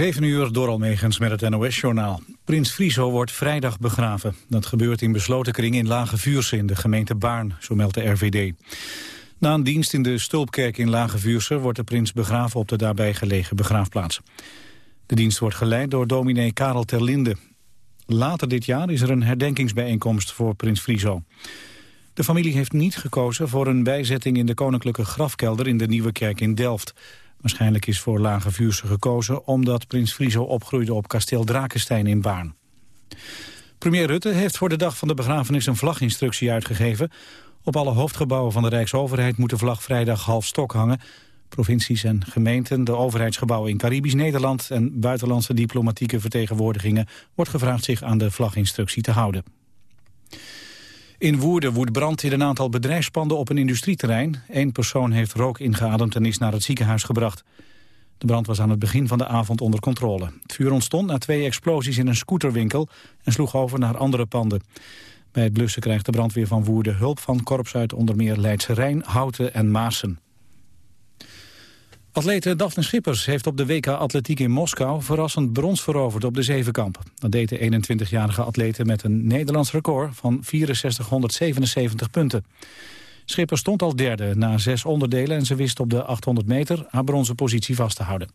7 uur door Almegens met het NOS-journaal. Prins Friso wordt vrijdag begraven. Dat gebeurt in besloten kring in Lage Vuurse in de gemeente Baarn, zo meldt de RVD. Na een dienst in de Stulpkerk in Lage Vuurse wordt de prins begraven op de daarbij gelegen begraafplaats. De dienst wordt geleid door dominee Karel Terlinde. Later dit jaar is er een herdenkingsbijeenkomst voor prins Friso. De familie heeft niet gekozen voor een bijzetting in de koninklijke grafkelder in de Nieuwe Kerk in Delft. Waarschijnlijk is voor Lage Vuurse gekozen omdat prins Friso opgroeide op kasteel Drakenstein in Baarn. Premier Rutte heeft voor de dag van de begrafenis een vlaginstructie uitgegeven. Op alle hoofdgebouwen van de Rijksoverheid moet de vlag vrijdag half stok hangen. Provincies en gemeenten, de overheidsgebouwen in Caribisch Nederland... en buitenlandse diplomatieke vertegenwoordigingen... wordt gevraagd zich aan de vlaginstructie te houden. In Woerden woedt brand in een aantal bedrijfspanden op een industrieterrein. Eén persoon heeft rook ingeademd en is naar het ziekenhuis gebracht. De brand was aan het begin van de avond onder controle. Het vuur ontstond na twee explosies in een scooterwinkel en sloeg over naar andere panden. Bij het blussen krijgt de brandweer van Woerden hulp van korps uit onder meer Leidse Rijn, Houten en Maassen. Atlete Daphne Schippers heeft op de WK Atletiek in Moskou verrassend brons veroverd op de zevenkamp. Dat deed de 21-jarige atlete met een Nederlands record van 6477 punten. Schippers stond al derde na zes onderdelen en ze wist op de 800 meter haar bronzen positie vast te houden.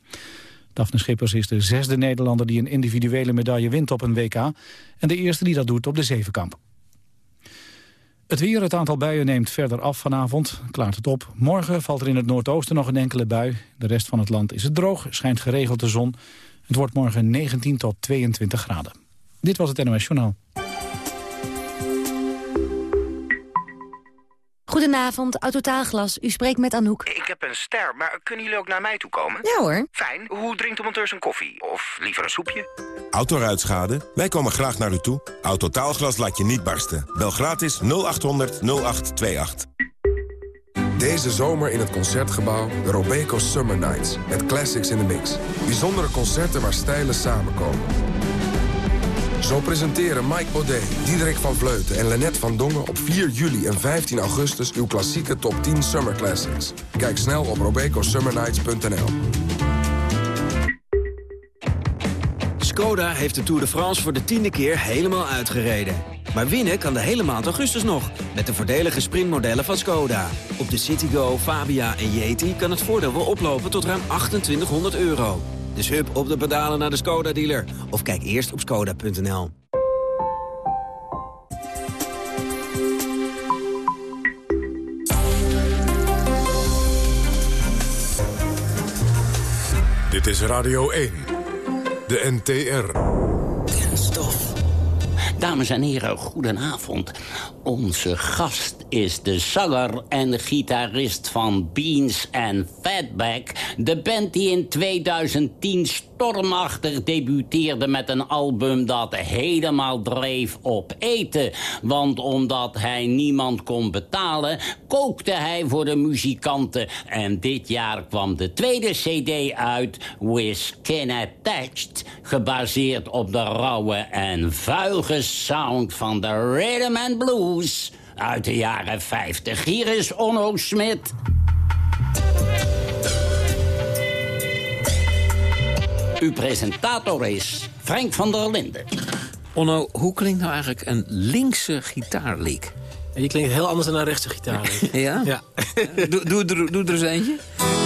Daphne Schippers is de zesde Nederlander die een individuele medaille wint op een WK en de eerste die dat doet op de zevenkamp. Het weer, het aantal buien neemt verder af vanavond. Klaart het op. Morgen valt er in het noordoosten nog een enkele bui. De rest van het land is het droog, schijnt geregeld de zon. Het wordt morgen 19 tot 22 graden. Dit was het NOS Journaal. Goedenavond, Autotaalglas. U spreekt met Anouk. Ik heb een ster, maar kunnen jullie ook naar mij toe komen? Ja hoor. Fijn. Hoe drinkt de monteur zijn koffie? Of liever een soepje? Autoruitschade? Wij komen graag naar u toe. Autotaalglas laat je niet barsten. Bel gratis 0800 0828. Deze zomer in het Concertgebouw de Robeco Summer Nights. Met classics in the mix. Bijzondere concerten waar stijlen samenkomen. Zo presenteren Mike Baudet, Diederik van Vleuten en Lennet van Dongen... op 4 juli en 15 augustus uw klassieke top 10 Summer Classics. Kijk snel op robecosummernights.nl. Skoda heeft de Tour de France voor de tiende keer helemaal uitgereden. Maar winnen kan de hele maand augustus nog, met de voordelige sprintmodellen van Skoda. Op de Citigo, Fabia en Yeti kan het voordeel wel oplopen tot ruim 2800 euro. Dus hup op de pedalen naar de Skoda-dealer. Of kijk eerst op skoda.nl. Dit is Radio 1. De NTR. Dames en heren, goedenavond. Onze gast is de zanger en gitarist van Beans and Fatback. De band die in 2010 stormachtig debuteerde met een album dat helemaal dreef op eten. Want omdat hij niemand kon betalen, kookte hij voor de muzikanten. En dit jaar kwam de tweede cd uit, With Skin Attached... gebaseerd op de rauwe en vuige sound van de rhythm and blues uit de jaren 50. Hier is Onno Smit. Uw presentator is Frank van der Linden. Onno, hoe klinkt nou eigenlijk een linkse gitaarliek? Die klinkt heel anders dan een rechtse gitaar. ja? Ja. doe, doe, doe, doe er eens eentje.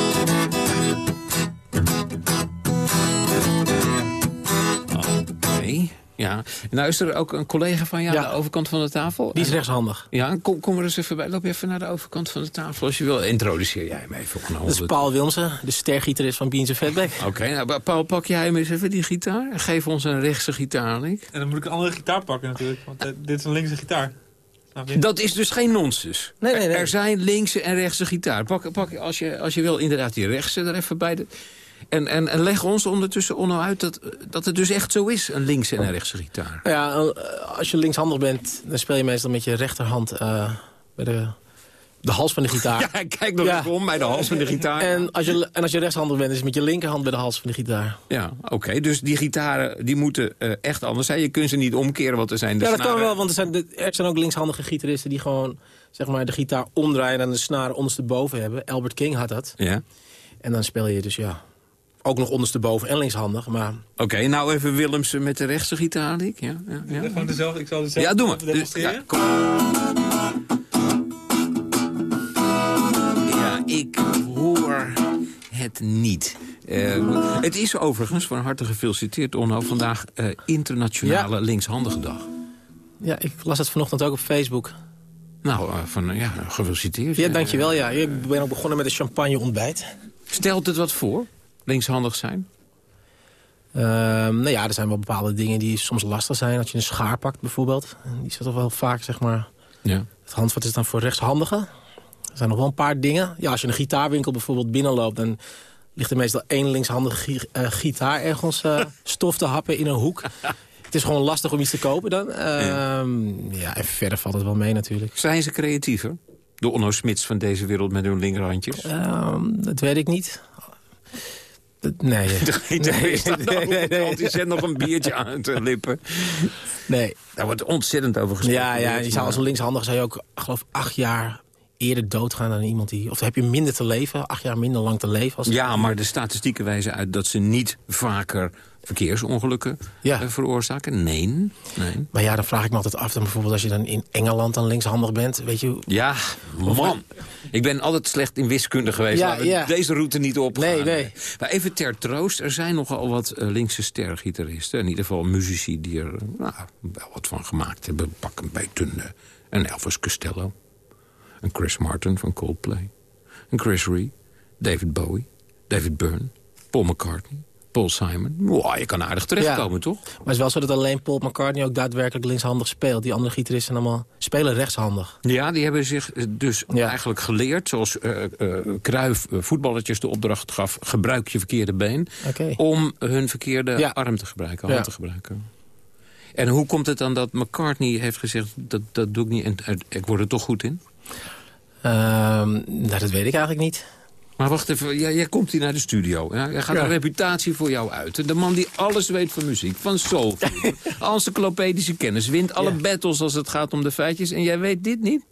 Ja. Nou is er ook een collega van jou Ja. aan de overkant van de tafel. Die is rechtshandig. Ja, kom, kom er eens even bij. Loop je even naar de overkant van de tafel als je wil. Introduceer jij hem even. Onno. Dat is Paul Wilmsen, de stergitarist van Beans Fatback. Oké, nou, Paul, pak jij hem eens even, die gitaar. En geef ons een rechtse gitaarlink. En dan moet ik een andere gitaar pakken natuurlijk, want eh, dit is een linkse gitaar. Dat is dus geen nonsens. Nee, nee, nee. Er zijn linkse en rechtse gitaar. Pak, pak als, je, als je wil inderdaad die rechtse er even bij. De, en, en, en leg ons ondertussen Onno uit dat, dat het dus echt zo is, een linkse en een rechtse gitaar. Nou ja, eh, als je linkshandig bent, dan speel je meestal met je rechterhand eh, bij de, de hals van de gitaar. Ja, kijk nog Ja. even om bij de hals van de gitaar. En als, je, en als je rechtshandig bent, is het met je linkerhand bij de hals van de gitaar. Ja, oké. Dus die gitaren die moeten eh, echt anders zijn. Je kunt ze niet omkeren, want er zijn de ja, dat kan wel, want er zijn, de- er zijn ook linkshandige gitaristen... die gewoon zeg maar, de gitaar omdraaien en de snaren ondersteboven hebben. Albert King had dat. Ja. En dan speel je dus ja, ook nog ondersteboven en linkshandig. Maar Oké, nou even Willemsen met de rechtse gitaar, Dick. Ja, ja, ja. Gewoon dezelfde, ik zal dezelfde Ja, doe maar. even demonstreren. Ja, kom. Ja, ik hoor het niet. Eh, het is overigens, van harte gefeliciteerd, Onno, vandaag eh, internationale linkshandige dag. ja, ik las het vanochtend ook op Facebook. Nou, eh, van, ja, gefeliciteerd. Ja, dankjewel. Ja. Ik ben ook begonnen met een champagne ontbijt. Stelt het wat voor, linkshandig zijn? Ehm, nou ja, er zijn wel bepaalde dingen die soms lastig zijn. Als je een schaar pakt bijvoorbeeld. Die zit toch wel vaak, zeg maar... Ja. Het handvat is dan voor rechtshandigen. Er zijn nog wel een paar dingen. Ja, als je een gitaarwinkel bijvoorbeeld binnenloopt... dan ligt er meestal één linkshandige eh, gitaar ergens eh, stof te happen in een hoek. Het is gewoon lastig om iets te kopen dan. Ehm, ja. en verder valt het wel mee natuurlijk. Zijn ze creatiever? De Onno Smits van deze wereld met hun linkerhandjes? Ehm, dat weet ik niet. Nee. Nee, nee, nee, nee. Die zet nog een biertje aan de lippen. Nee. Daar wordt ontzettend over gesproken. Ja, ja, je zou als linkshandig zou je ook, geloof acht jaar eerder doodgaan dan iemand die... Of heb je minder te leven, acht jaar minder lang te leven. Als Ja, maar de statistieken wijzen uit dat ze niet vaker verkeersongelukken Ja. eh, veroorzaken. Nee, nee. Maar ja, dan vraag ik me altijd af, dan bijvoorbeeld als je dan in Engeland dan linkshandig bent, weet je... Ja, man. Ik ben altijd slecht in wiskunde geweest. Ja, deze route niet opgaan. Nee, nee. Maar even ter troost, er zijn nogal wat eh, linkse stergitaristen. In ieder geval muzici die er eh, nou, wel wat van gemaakt hebben. Pak een beetje een Elvis Costello. Een Chris Martin van Coldplay. Een Chris Rea. David Bowie. David Byrne. Paul McCartney. Paul Simon. Wow, je kan aardig terechtkomen, toch? Maar het is wel zo dat alleen Paul McCartney ook daadwerkelijk linkshandig speelt. Die andere gitaristen allemaal spelen rechtshandig. Ja, die hebben zich dus Ja. eigenlijk geleerd... zoals eh eh, Cruijff eh, voetballetjes de opdracht gaf... gebruik je verkeerde been... Om hun verkeerde Ja. arm te gebruiken, hand Ja. te gebruiken. En hoe komt het dan dat McCartney heeft gezegd... dat, dat doe ik niet en ik word er toch goed in? Ehm, nou, dat weet ik eigenlijk niet. Maar wacht even, jij, jij komt hier naar de studio. Ja? Hij gaat Ja. een reputatie voor jou uit. De man die alles weet van muziek, van soul. encyclopedische kennis, wint alle Ja. battles als het gaat om de feitjes. En jij weet dit niet?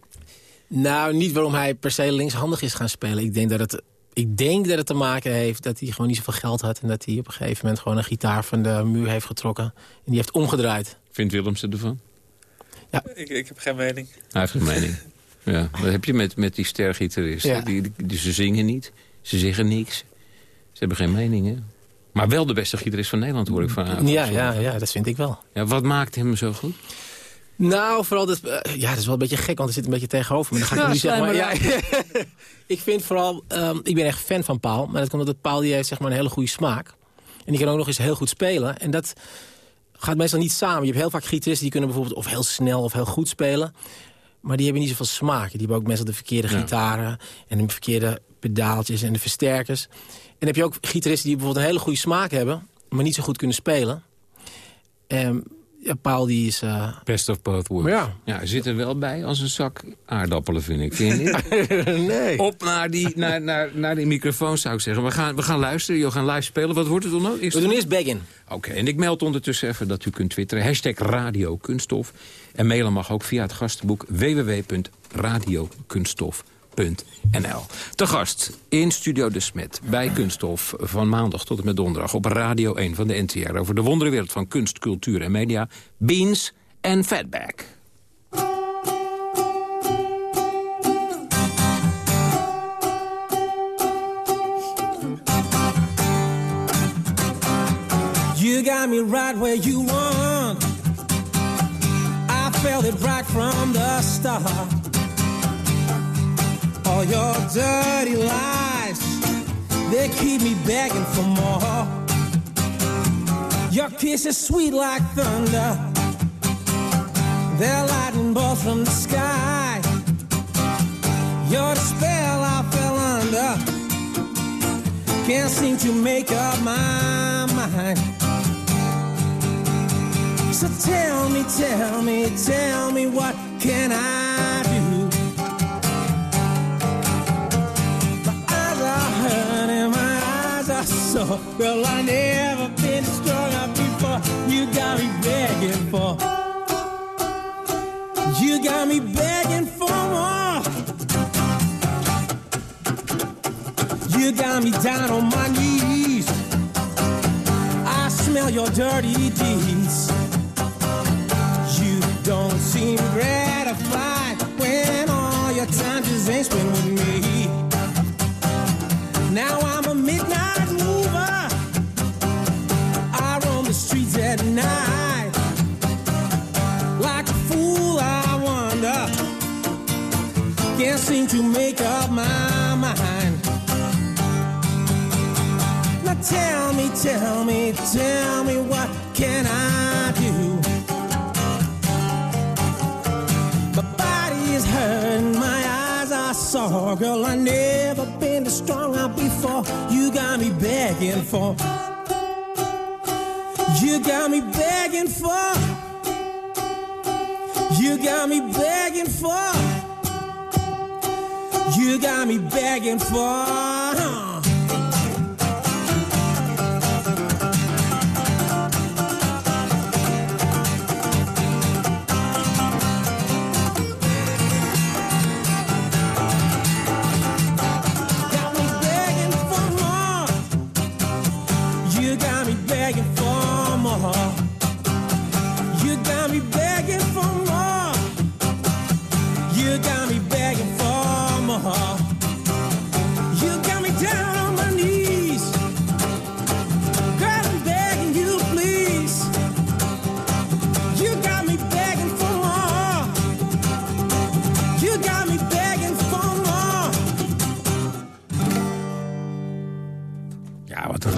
Nou, niet waarom hij per se linkshandig is gaan spelen. Ik denk dat het, ik denk dat het te maken heeft dat hij gewoon niet zoveel geld had... en dat hij op een gegeven moment gewoon een gitaar van de muur heeft getrokken. En die heeft omgedraaid. Vindt Willemsen ervan? Ik, ik heb geen mening. Hij heeft een mening. Ja, wat heb je met, met die stergitaristen? Ja. Die, ze zingen niet, ze zeggen niks. Ze hebben geen mening, hè? Maar wel de beste gitarist van Nederland, hoor ik vanavond. Ja, ja, ja, dat vind ik wel. Ja, wat maakt hem zo goed? Nou, vooral dat... eh, ja, dat is wel een beetje gek, want er zit een beetje tegenover me. Dan ga ik nu niet zeggen, maar, ja, Ik vind vooral... ehm, ik ben echt fan van Paul. Maar dat komt omdat Paul die heeft zeg maar, een hele goede smaak. En die kan ook nog eens heel goed spelen. En dat gaat meestal niet samen. Je hebt heel vaak gitaristen die kunnen bijvoorbeeld... of heel snel of heel goed spelen. Maar die hebben niet zoveel smaak. Die hebben ook meestal de verkeerde Ja. gitaren... en de verkeerde pedaaltjes en de versterkers. En dan heb je ook gitaristen die bijvoorbeeld een hele goede smaak hebben... maar niet zo goed kunnen spelen. En ja, Paul die is... eh, Best of both worlds. Ja. ja, zit er wel bij als een zak aardappelen, vind ik. Vind je niet? nee. Op naar die, naar, naar, naar die microfoon, zou ik zeggen. We gaan, we gaan luisteren, je gaan live spelen. Wat wordt het dan ook? We doen eerst Beggin. Oké, en ik meld ondertussen even dat u kunt twitteren. Hashtag Radio Kunststof. En mailen mag ook via het gastenboek www.radiokunststof.nl. Te gast in Studio De Smet bij Kunststof van maandag tot en met donderdag... op Radio 1 van de NTR over de wonderenwereld van kunst, cultuur en media... Beans en Fatback. You got me right where you want. I felt it right from the start. All your dirty lies, they keep me begging for more. Your kiss is sweet like thunder. They're lightning bolts from the sky. You're the spell I fell under. Can't seem to make up my mind. So tell me, tell me, tell me what can I are. Well, I never been stronger before. You got me begging for. You got me begging for more. You got me down on my knees. I smell your dirty deeds. You don't seem gratified when all your time just ain't spent with me. Now I'm a midnight at night. Like a fool, I wonder. Can't seem to make up my mind. Now tell me, tell me, tell me what can I do? My body is my eyes are sore. Girl, I never been this strong out before. You got me begging for. You got me begging for. You got me begging for. You got me begging for. Got me begging for more. You got me begging for more. You got me begging for more.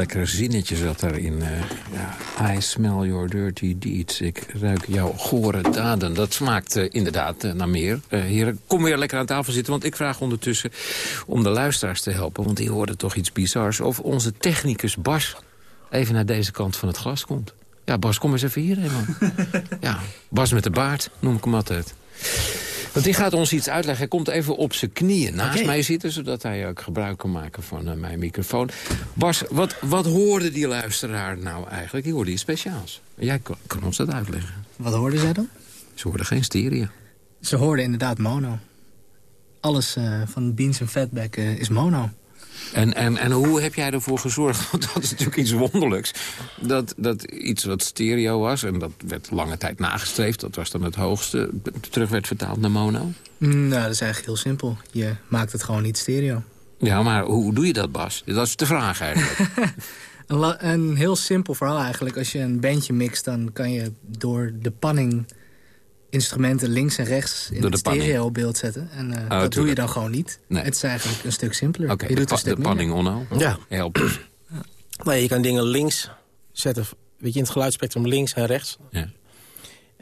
Lekkere zinnetje zat daarin. eh ja, I smell your dirty deeds. Ik ruik jouw gore daden. Dat smaakt eh, inderdaad eh, naar meer. Eh heren, kom weer lekker aan tafel zitten. Want ik vraag ondertussen om de luisteraars te helpen. Want die hoorden toch iets bizars. Of onze technicus Bas even naar deze kant van het glas komt. Ja, Bas, kom eens even hierheen, man. ja, Bas met de baard, noem ik hem altijd. Want die gaat ons iets uitleggen. Hij komt even op zijn knieën naast mij zitten... zodat hij ook gebruik kan maken van eh, mijn microfoon. Bas, wat, wat hoorde die luisteraar nou eigenlijk? Die hoorde iets speciaals. Jij kan, kan ons dat uitleggen. Wat hoorden zij dan? Ze hoorden geen stereo. Ze hoorden inderdaad mono. Alles eh, van Beans en Fatback eh, is mono. En, en, en hoe heb jij ervoor gezorgd? Want dat is natuurlijk iets wonderlijks. Dat, dat iets wat stereo was, en dat werd lange tijd nagestreefd... dat was dan het hoogste, terug werd vertaald naar mono. Mm, nou, dat is eigenlijk heel simpel. Je maakt het gewoon niet stereo. Ja, maar hoe doe je dat, Bas? Dat is de vraag eigenlijk. Een, een heel simpel verhaal eigenlijk. Als je een bandje mixt, dan kan je door de panning instrumenten links en rechts in Door het stereo-beeld zetten. En eh, dat doe je dan gewoon niet. Nee. Het is eigenlijk een stuk simpeler. Oké, je de, doet een stuk de panning onno. Ja. Helpt. Nee, je kan dingen links zetten. Weet je, in het geluidsspectrum links en rechts. Ja. En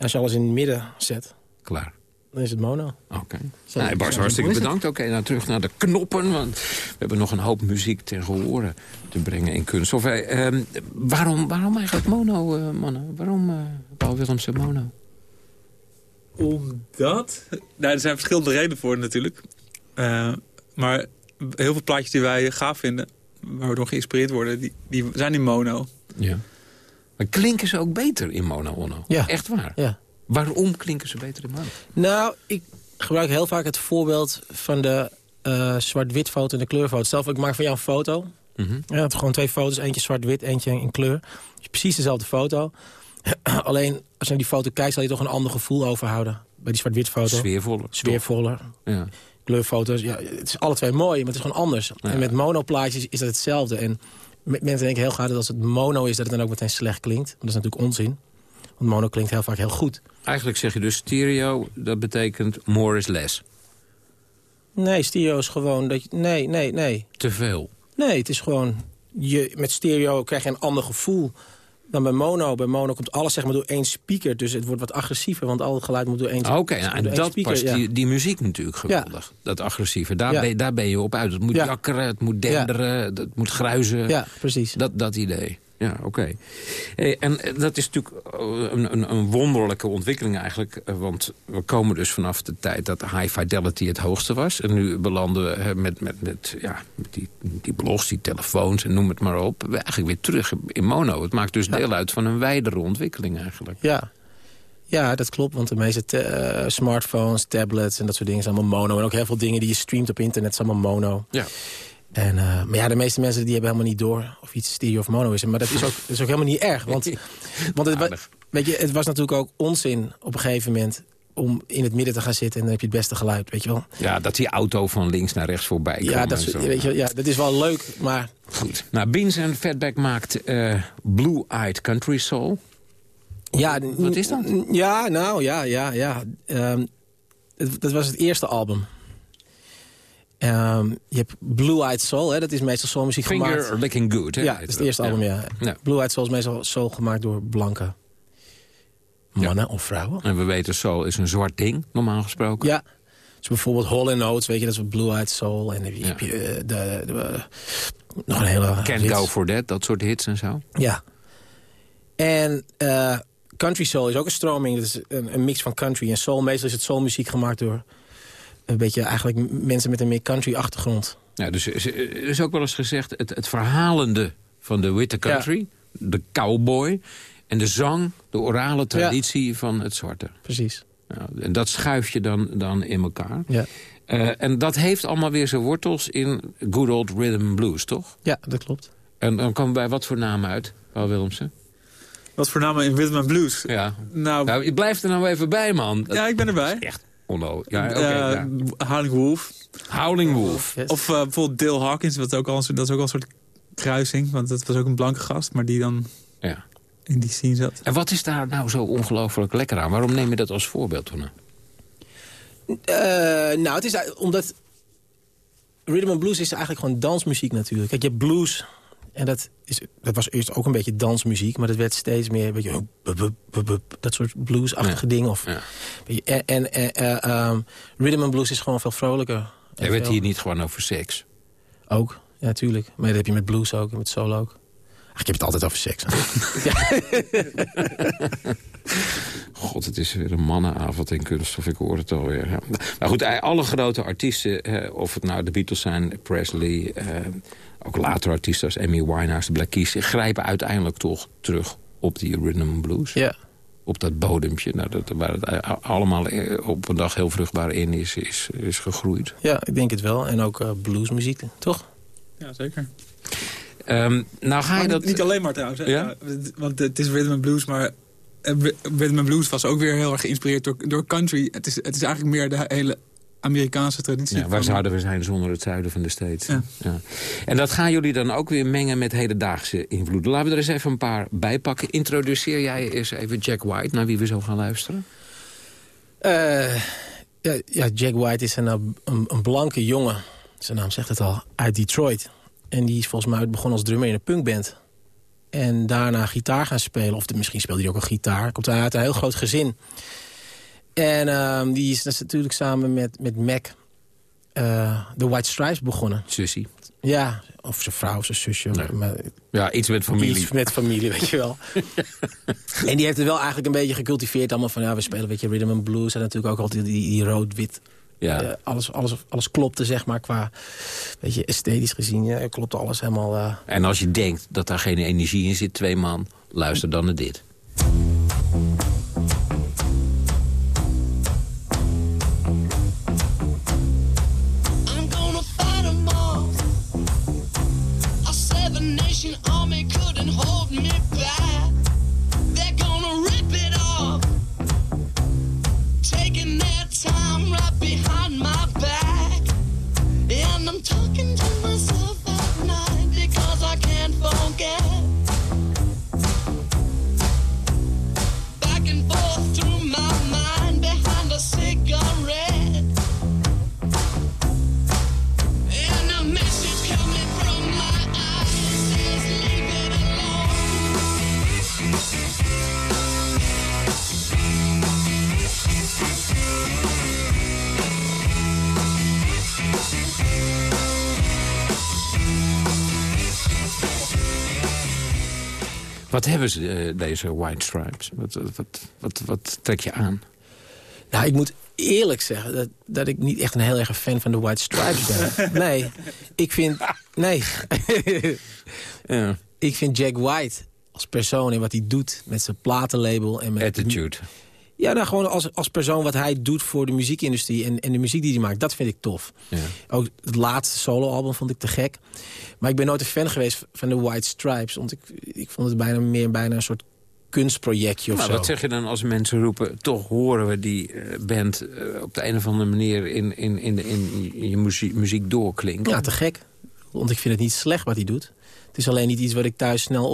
als je alles in het midden zet, Klaar. dan is het mono. Oké. Zo- Nee, Bas, hartstikke bedankt. Oké, nou terug naar de knoppen. Want we hebben nog een hoop muziek ten gehore te brengen in kunst. Of, eh, ehm, waarom, waarom eigenlijk mono, eh, mannen? Waarom eh Paul Willemsen mono? Omdat... Nou, er zijn verschillende redenen voor natuurlijk. Eh, maar heel veel plaatjes die wij gaaf vinden... waar we door geïnspireerd worden, die, die zijn in mono. Ja. Maar klinken ze ook beter in mono onno? Ja. Echt waar? Ja. Waarom klinken ze beter in mono? Nou, ik gebruik heel vaak het voorbeeld van de eh, zwart-wit foto en de kleurfoto. Stel, ik maak van jou een foto. Mhm. Ja, het gewoon twee foto's, eentje zwart-wit, eentje in kleur. Het is precies dezelfde foto. Alleen, als je naar die foto kijkt, zal je toch een ander gevoel overhouden. Bij die zwart-wit foto. Sfeervoller. Sfeervoller. Ja. Kleurfoto's, ja, het is alle twee mooi, maar het is gewoon anders. En met monoplaatjes is dat hetzelfde. En me- mensen denken heel graag dat als het mono is, dat het dan ook meteen slecht klinkt. Maar dat is natuurlijk onzin. Want mono klinkt heel vaak heel goed. Eigenlijk zeg je dus stereo, dat betekent more is less. Nee, stereo is gewoon dat je... Nee, nee, nee. Te veel. Nee, het is gewoon... Je, met stereo krijg je een ander gevoel dan bij mono. Bij mono komt alles zeg maar door één speaker. Dus het wordt wat agressiever, want al het geluid moet door één, Ah, Oké, nou, door en dat speaker. past ja. die, die muziek natuurlijk geweldig. Dat agressieve, daar, Ja. ben, je- daar ben je op uit. Het moet Ja. jakkeren, het moet denderen, het moet gruizen. Ja, precies. Dat, dat idee. Ja, oké. Hey, en eh, dat is natuurlijk eh, een, een, een wonderlijke ontwikkeling eigenlijk. eh, Want we komen dus vanaf de tijd dat high fidelity het hoogste was. En nu belanden we met, met, met, ja, met die, die blogs, die telefoons en noem het maar op. we Eigenlijk weer terug in mono. Het maakt dus deel uit van een wijdere ontwikkeling eigenlijk. Ja. ja, dat klopt. Want de meeste te- smartphones, tablets en dat soort dingen zijn allemaal mono. En ook heel veel dingen die je streamt op internet zijn allemaal mono. Ja. En, eh, maar ja, de meeste mensen die hebben helemaal niet door of iets stereo of mono is. Maar dat is ook, dat is ook helemaal niet erg. Want, want het, weet je, het was natuurlijk ook onzin op een gegeven moment om in het midden te gaan zitten en dan heb je het beste geluid, weet je wel. Ja, dat die auto van links naar rechts voorbij Ja, kwam dat, zo. weet je, ja, dat is wel leuk, maar Goed. Nou, Beans en Fatback maakt eh, Blue Eyed Country Soul. Ja, Wat is dat? Ja, nou, ja, ja, ja. Ehm, het- dat was het eerste album. Ehm, je hebt Blue Eyed Soul, hè, dat is meestal soulmuziek gemaakt. Finger Licking Good, hè? Ja, dat is het eerste album, ja. Ja. Blue Eyed Soul is meestal soul gemaakt door blanke mannen of vrouwen. En we weten, soul is een zwart ding, normaal gesproken. Ja. Dus bijvoorbeeld Hall Notes, weet je, dat is wat Blue Eyed Soul. En dan heb je, heb je, eh, de, de, de- nog een hele... Can't. Go For That, dat soort hits en zo. Ja. En eh, country soul is ook een stroming. Dat is een, een mix van country en soul. Meestal is het soulmuziek gemaakt door een beetje eigenlijk mensen met een meer country achtergrond. Ja, dus er is ook wel eens gezegd... het, het verhalende van de witte country, de cowboy... en de zang, de orale traditie van het zwarte. Precies. Ja, en dat schuif je dan, dan in elkaar. Ja. Eh, en dat heeft allemaal weer zijn wortels in good old rhythm and blues, toch? Ja, dat klopt. En dan komen we bij wat voor namen uit, Paul Willemsen? Wat voor namen in Rhythm and Blues? Ja. Nou, Nou, je blijft er nou even bij, man. Ja, ik ben erbij. echt onno. Ja, oké. Eh, ja. Howling Wolf. Howling Wolf. Of eh, bijvoorbeeld Dale Hawkins, wat ook al, een soort- dat is ook al een soort kruising. Want dat was ook een blanke gast, maar die dan Ja. in die scene zat. En wat is daar nou zo ongelooflijk lekker aan? Waarom neem je dat als voorbeeld, Tonne? Eh, nou, het is omdat rhythm and blues is eigenlijk gewoon dansmuziek natuurlijk. Kijk, je hebt blues en dat, is, dat was eerst ook een beetje dansmuziek, maar dat werd steeds meer een beetje hup, hup, hup, hup, hup, dat soort bluesachtige dingen. Of, Ja. en en eh, eh, ehm, rhythm and blues is gewoon veel vrolijker. En Je werd veel- hier niet gewoon over seks. Ook, ja, natuurlijk. Maar dat heb je met blues ook en met soul ook. Ach, ik heb het altijd over seks. God, het is weer een mannenavond in kunst, of ik hoor het alweer. Ja. Maar goed, alle grote artiesten, eh, of het nou de Beatles zijn, Presley... eh, ook later artiesten als Amy Winehouse, de Black Keys... grijpen uiteindelijk toch terug op die rhythm and blues. ja. Op dat bodempje, nou, dat, waar het allemaal eh, op een dag heel vruchtbaar in is, is, is gegroeid. ja, ik denk het wel. En ook eh, bluesmuziek, toch? Ja, zeker. Ehm, nou ga je Maar dat... niet, alleen maar trouwens. hè. Ja? Ja, want het is rhythm and blues, maar rhythm and blues was ook weer heel erg geïnspireerd door, door country. Het is, het is eigenlijk meer de hele Amerikaanse traditie. Ja, waar van- zouden we zijn zonder het zuiden van de States? Ja. Ja. En dat gaan jullie dan ook weer mengen met hedendaagse invloeden. Laten we er eens even een paar bij pakken. Introduceer jij eens even Jack White, naar wie we zo gaan luisteren? Eh, ja, ja, Jack White is een, eh, een, een blanke jongen. Zijn naam zegt het al. Uit Detroit. En die is volgens mij begonnen als drummer in een punkband. En daarna gitaar gaan spelen. Of de- misschien speelde hij ook een gitaar. Komt uit een heel groot gezin. En ehm, die is, natuurlijk samen met, met Mac... eh, de White Stripes begonnen. Sussie. Ja, of zijn vrouw, zijn zusje. Nee. Maar, Ja, iets met familie. Iets met familie, weet je wel. en die heeft het wel eigenlijk een beetje gecultiveerd. Allemaal van, ja, we spelen een beetje rhythm and blues. En natuurlijk ook altijd die, die rood-wit. Ja. Eh, alles, alles, alles klopte, zeg maar, qua... Weet je, esthetisch gezien, ja, klopte alles helemaal... eh, En als je denkt dat daar geen energie in zit, twee man, luister dan naar dit. Wat hebben ze, eh, deze White Stripes? Wat, wat, wat, wat, trek je aan? Nou, ik moet eerlijk zeggen dat, dat ik niet echt een heel erg fan van de White Stripes ben. Nee, ik vind... Nee. Ja. ik vind Jack White als persoon en wat hij doet met zijn platenlabel... en met Attitude. Ja, nou gewoon als, als persoon wat hij doet voor de muziekindustrie en, en de muziek die hij maakt, dat vind ik tof. Ja. Ook het laatste soloalbum vond ik te gek. Maar ik ben nooit een fan geweest van de White Stripes. Want ik, ik vond het bijna meer bijna een soort kunstprojectje of Maar zo. wat zeg je dan als mensen roepen... toch horen we die eh, band eh, op de een of andere manier in, in, in, in, in je muziek, muziek doorklinken? Ja, te gek. Want ik vind het niet slecht wat hij doet. Het is alleen niet iets wat ik thuis snel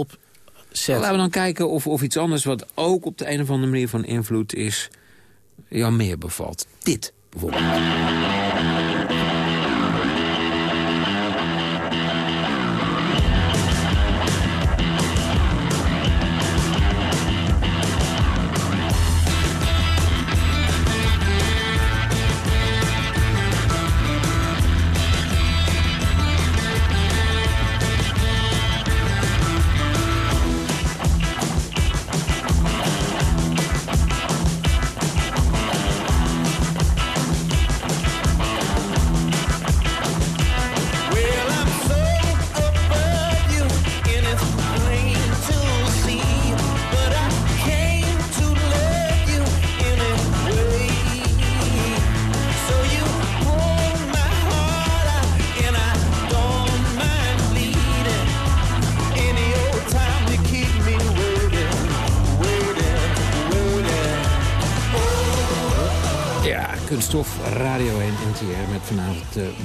Laten we dan kijken of, of iets anders wat ook op de een of andere manier van invloed is... jou meer bevalt. Dit bijvoorbeeld.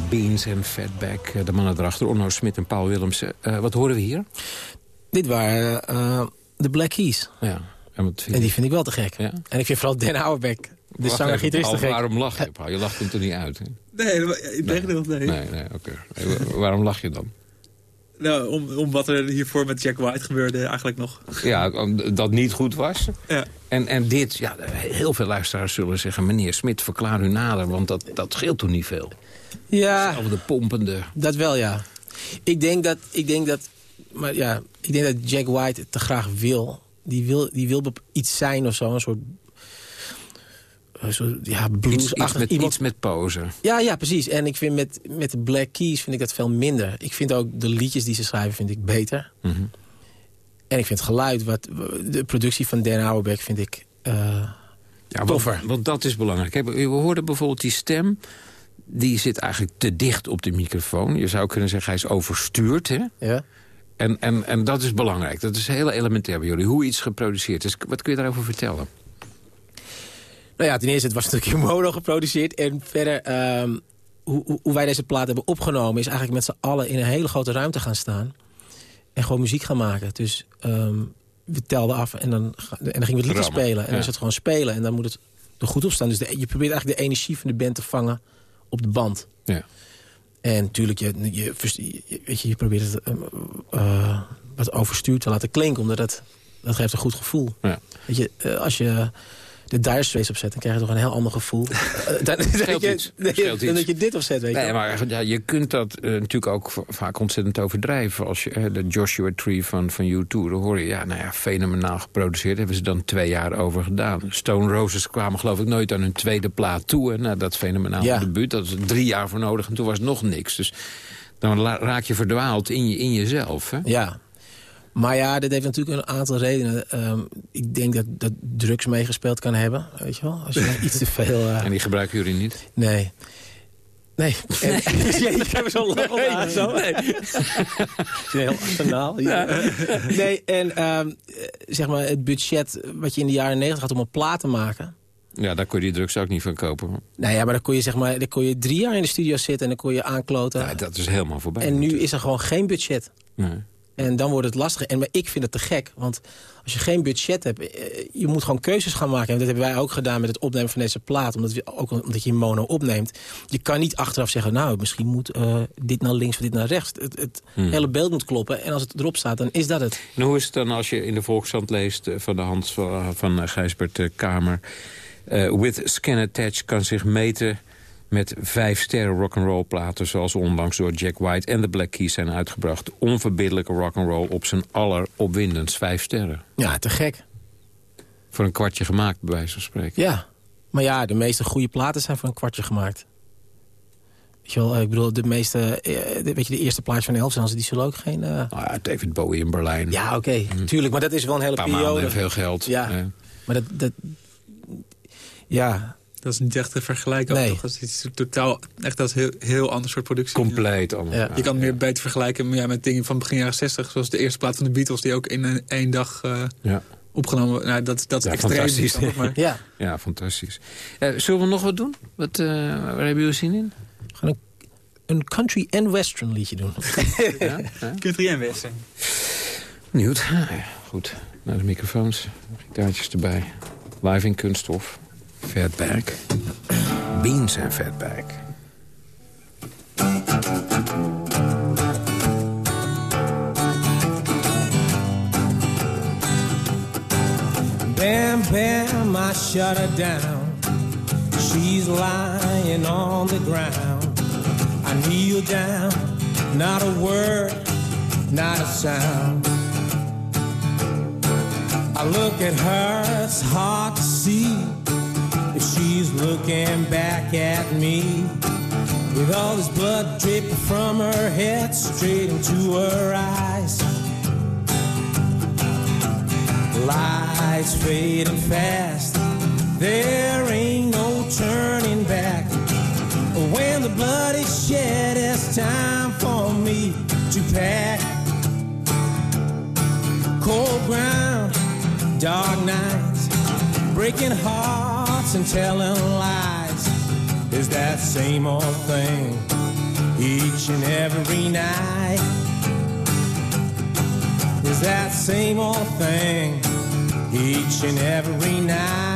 Beans en Fatback. eh, de mannen erachter, Onno Smit en Paul Willemsen. Eh, wat horen we hier? Dit waren eh, de Black Keys. Ja, en, wat vind En die vind ik wel te gek. Ja? En ik vind vooral Dan Auerbach, de zanger-gitarist, te gek. Waarom lach je, Paul? Je lacht hem toch niet uit, hè? Nee, ik denk nee. nee. Nee, nee, oké. Waarom lach je dan? Nou, om, om wat er hiervoor met Jack White gebeurde eigenlijk nog. Ja, dat niet goed was. Ja. En, en dit, ja, heel veel luisteraars zullen zeggen... meneer Smit, verklaar u nader, want dat, dat scheelt toen niet veel. Ja, Over de pompende... dat wel, ja. Ik denk dat, ik denk dat, maar ja, ik denk dat Jack White het te graag wil. Die wil, die wil iets zijn of zo, een soort, ja, Iets, blues iets, met, iets met posen. Ja, ja, precies. En ik vind met, met de Black Keys vind ik dat veel minder. Ik vind ook de liedjes die ze schrijven vind ik beter. Mhm. En ik vind het geluid, wat, de productie van Dan Auerbach vind ik eh, Ja, want, toffer. want dat is belangrijk. We hoorden bijvoorbeeld die stem... die zit eigenlijk te dicht op de microfoon. Je zou kunnen zeggen, hij is overstuurd. Hè? Ja. En, en, en dat is belangrijk. Dat is heel elementair bij jullie. Hoe iets geproduceerd is. Wat kun je daarover vertellen? Nou ja, ten eerste, het was natuurlijk in mono geproduceerd. En verder, ehm, hoe, hoe- wij deze plaat hebben opgenomen... is eigenlijk met z'n allen in een hele grote ruimte gaan staan. En gewoon muziek gaan maken. Dus ehm, we telden af en dan, en dan gingen we het liedje spelen. En dan is het gewoon spelen. En dan moet het er goed op staan. Dus de- je probeert eigenlijk de energie van de band te vangen op de band. Ja. En natuurlijk, je, je, weet je, je probeert het ehm, eh, wat overstuurd te laten klinken. Omdat het, dat geeft een goed gevoel. Ja. Weet je, eh, als je de Dire Straits opzet, dan krijg je toch een heel ander gevoel. Eh, dan, Scheelt je- dat je dit opzet, weet je. Nee, maar ja, je kunt dat eh, natuurlijk ook va- vaak ontzettend overdrijven. Als je de Joshua Tree van, van U2, dan hoor je, ja, nou ja, fenomenaal geproduceerd. Hebben ze dan twee jaar over gedaan. Stone Roses kwamen geloof ik nooit aan hun tweede plaat toe. En, nou, dat fenomenaal Ja. debuut, dat is drie jaar voor nodig. En toen was nog niks. Dus dan raak je verdwaald in, je, in jezelf. Hè? Ja. Maar ja, dit heeft natuurlijk een aantal redenen. Ehm, ik denk dat, dat drugs meegespeeld kan hebben, weet je wel. Als je iets te veel... eh, En die gebruiken jullie niet? Nee. Nee. En, ja, ik heb er zo lang Nee, aan. Zo. nee. Het is een heel arsenaal. Nee, en ehm, eh, zeg maar het budget wat je in de jaren negentig had om een plaat te maken... Ja, daar kon je die drugs ook niet van kopen. Nou ja, maar dan kon je, zeg maar, dan kon je drie jaar in de studio zitten en dan kon je aankloten. Ja, dat is helemaal voorbij. en nu is er gewoon geen budget. Nee. En dan wordt het lastig. En maar ik vind het te gek. Want als je geen budget hebt, eh, je moet gewoon keuzes gaan maken. En dat hebben wij ook gedaan met het opnemen van deze plaat. Omdat, we, ook omdat je in mono opneemt. Je kan niet achteraf zeggen, nou, misschien moet eh, dit naar links of dit naar rechts. Het, het Hmm. hele beeld moet kloppen. En als het erop staat, dan is dat het. En hoe is het dan als je in de Volkskrant leest eh, van de hand van, van Gijsbert Kamer... with Scan Attach kan zich meten met vijf sterren rock'n'roll platen... zoals onlangs door Jack White en de Black Keys zijn uitgebracht. Onverbiddelijke rock'n'roll op zijn alleropwindendst vijf sterren. Ja, te gek. Voor een kwartje gemaakt, bij wijze van spreken. Ja. Maar ja, de meeste goede platen zijn voor een kwartje gemaakt. Weet je wel, eh, ik bedoel, de meeste... eh, weet je, de eerste plaatjes van Elvis, die zullen ook geen... Nou ja, David Bowie in Berlijn. Ja, oké. Tuurlijk, maar dat is wel een hele Een paar periode. maanden en veel geld. Ja. Maar dat, dat, Ja, Dat is niet echt te vergelijken. Nee. Toch? Het is totaal echt dat heel, heel ander soort productie. Compleet anders. Ja. Je kan het meer beter vergelijken ja, met dingen van begin jaren 60. Zoals de eerste plaat van de Beatles. Die ook in een, één dag eh, Ja. opgenomen Nou, dat, dat is Ja, extreem. fantastisch. maar ja. Ja, fantastisch. Eh, zullen we nog wat doen? Wat, eh, waar hebben jullie zin in? Gewoon een, een country en western liedje doen. Country en western. Benieuwd. Ah, ja, goed. Naar de microfoons. Gitaartjes erbij. Live in kunststof. Fatback. Beans en Fatback. Bam, bam, I shut her down. She's lying on the ground. I kneel down, not a word, not a sound. I look at her, it's hard to see if she's looking back at me. With all this blood dripping from her head straight into her eyes. Lights fading fast. There ain't no turning back. When the blood is shed, it's time for me to pack. Cold ground, dark nights, breaking hearts and telling lies. Is that same old thing each and every night? Is that same old thing each and every night?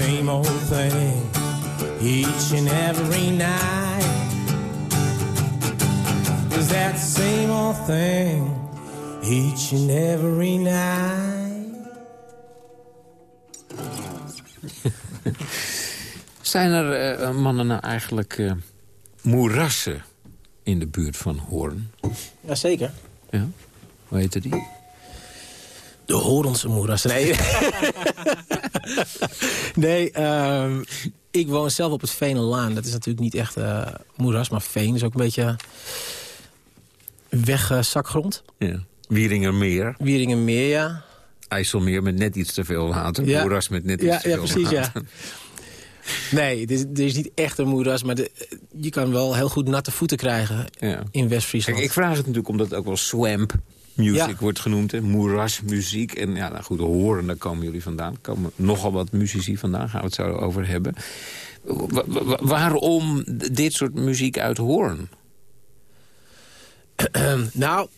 Same old thing each and every night? Is that same old thing each and every night? Zijn er eh, mannen nou eigenlijk eh, moerassen in de buurt van Hoorn? Jazeker. Ja? Hoe heette die? De Horense moerassen. Nee, nee ehm, ik woon zelf op het Veenenlaan. Dat is natuurlijk niet echt eh moeras, maar veen is ook een beetje wegzakgrond. Ja. Wieringermeer. Wieringenmeer, ja. IJsselmeer met net iets te veel water. Ja. Moeras met net iets Ja, te ja, veel precies, ja. water. Nee, het is, het is niet echt een moeras, maar de, je kan wel heel goed natte voeten krijgen Ja. in West-Friesland. Ik vraag het natuurlijk omdat het ook wel swamp music Ja. wordt genoemd. Hè? Moerasmuziek. En ja, nou goed, horen, daar komen jullie vandaan. Er komen nogal wat muzici vandaan, gaan we het zo over hebben. Wa- wa- wa- waarom dit soort muziek uit Hoorn? nou,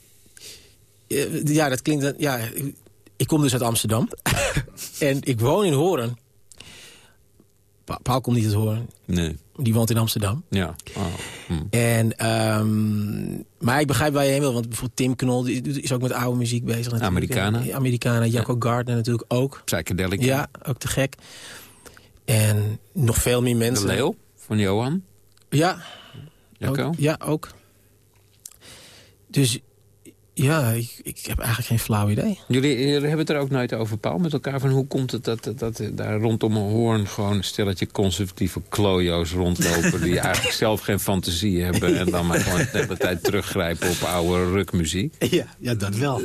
eh, ja, dat klinkt... Ja, ik- ik kom dus uit Amsterdam. en ik woon in Hoorn. Pa Paul komt niet uit Hoorn. Nee. Die woont in Amsterdam. Ja. Oh, hm. En, ehm, maar ik begrijp waar je heen wil. Want bijvoorbeeld Tim Knol die is ook met oude muziek bezig. natuurlijk. Americana. En Americana. Jacco Gardner natuurlijk ook. Psychedelic. Ja, ook te gek. En nog veel meer De mensen. Leeuw van Johan. Ja. Jacco. Ook, ja, ook. Dus ja, ik, ik heb eigenlijk geen flauw idee. Jullie, jullie hebben het er ook nooit over, Paul, met elkaar. Van hoe komt het dat, dat, dat daar rondom een hoorn gewoon een stelletje conservatieve klojo's rondlopen... die eigenlijk zelf geen fantasie hebben... en dan maar gewoon de hele tijd teruggrijpen op oude rukmuziek? Ja, ja dat wel.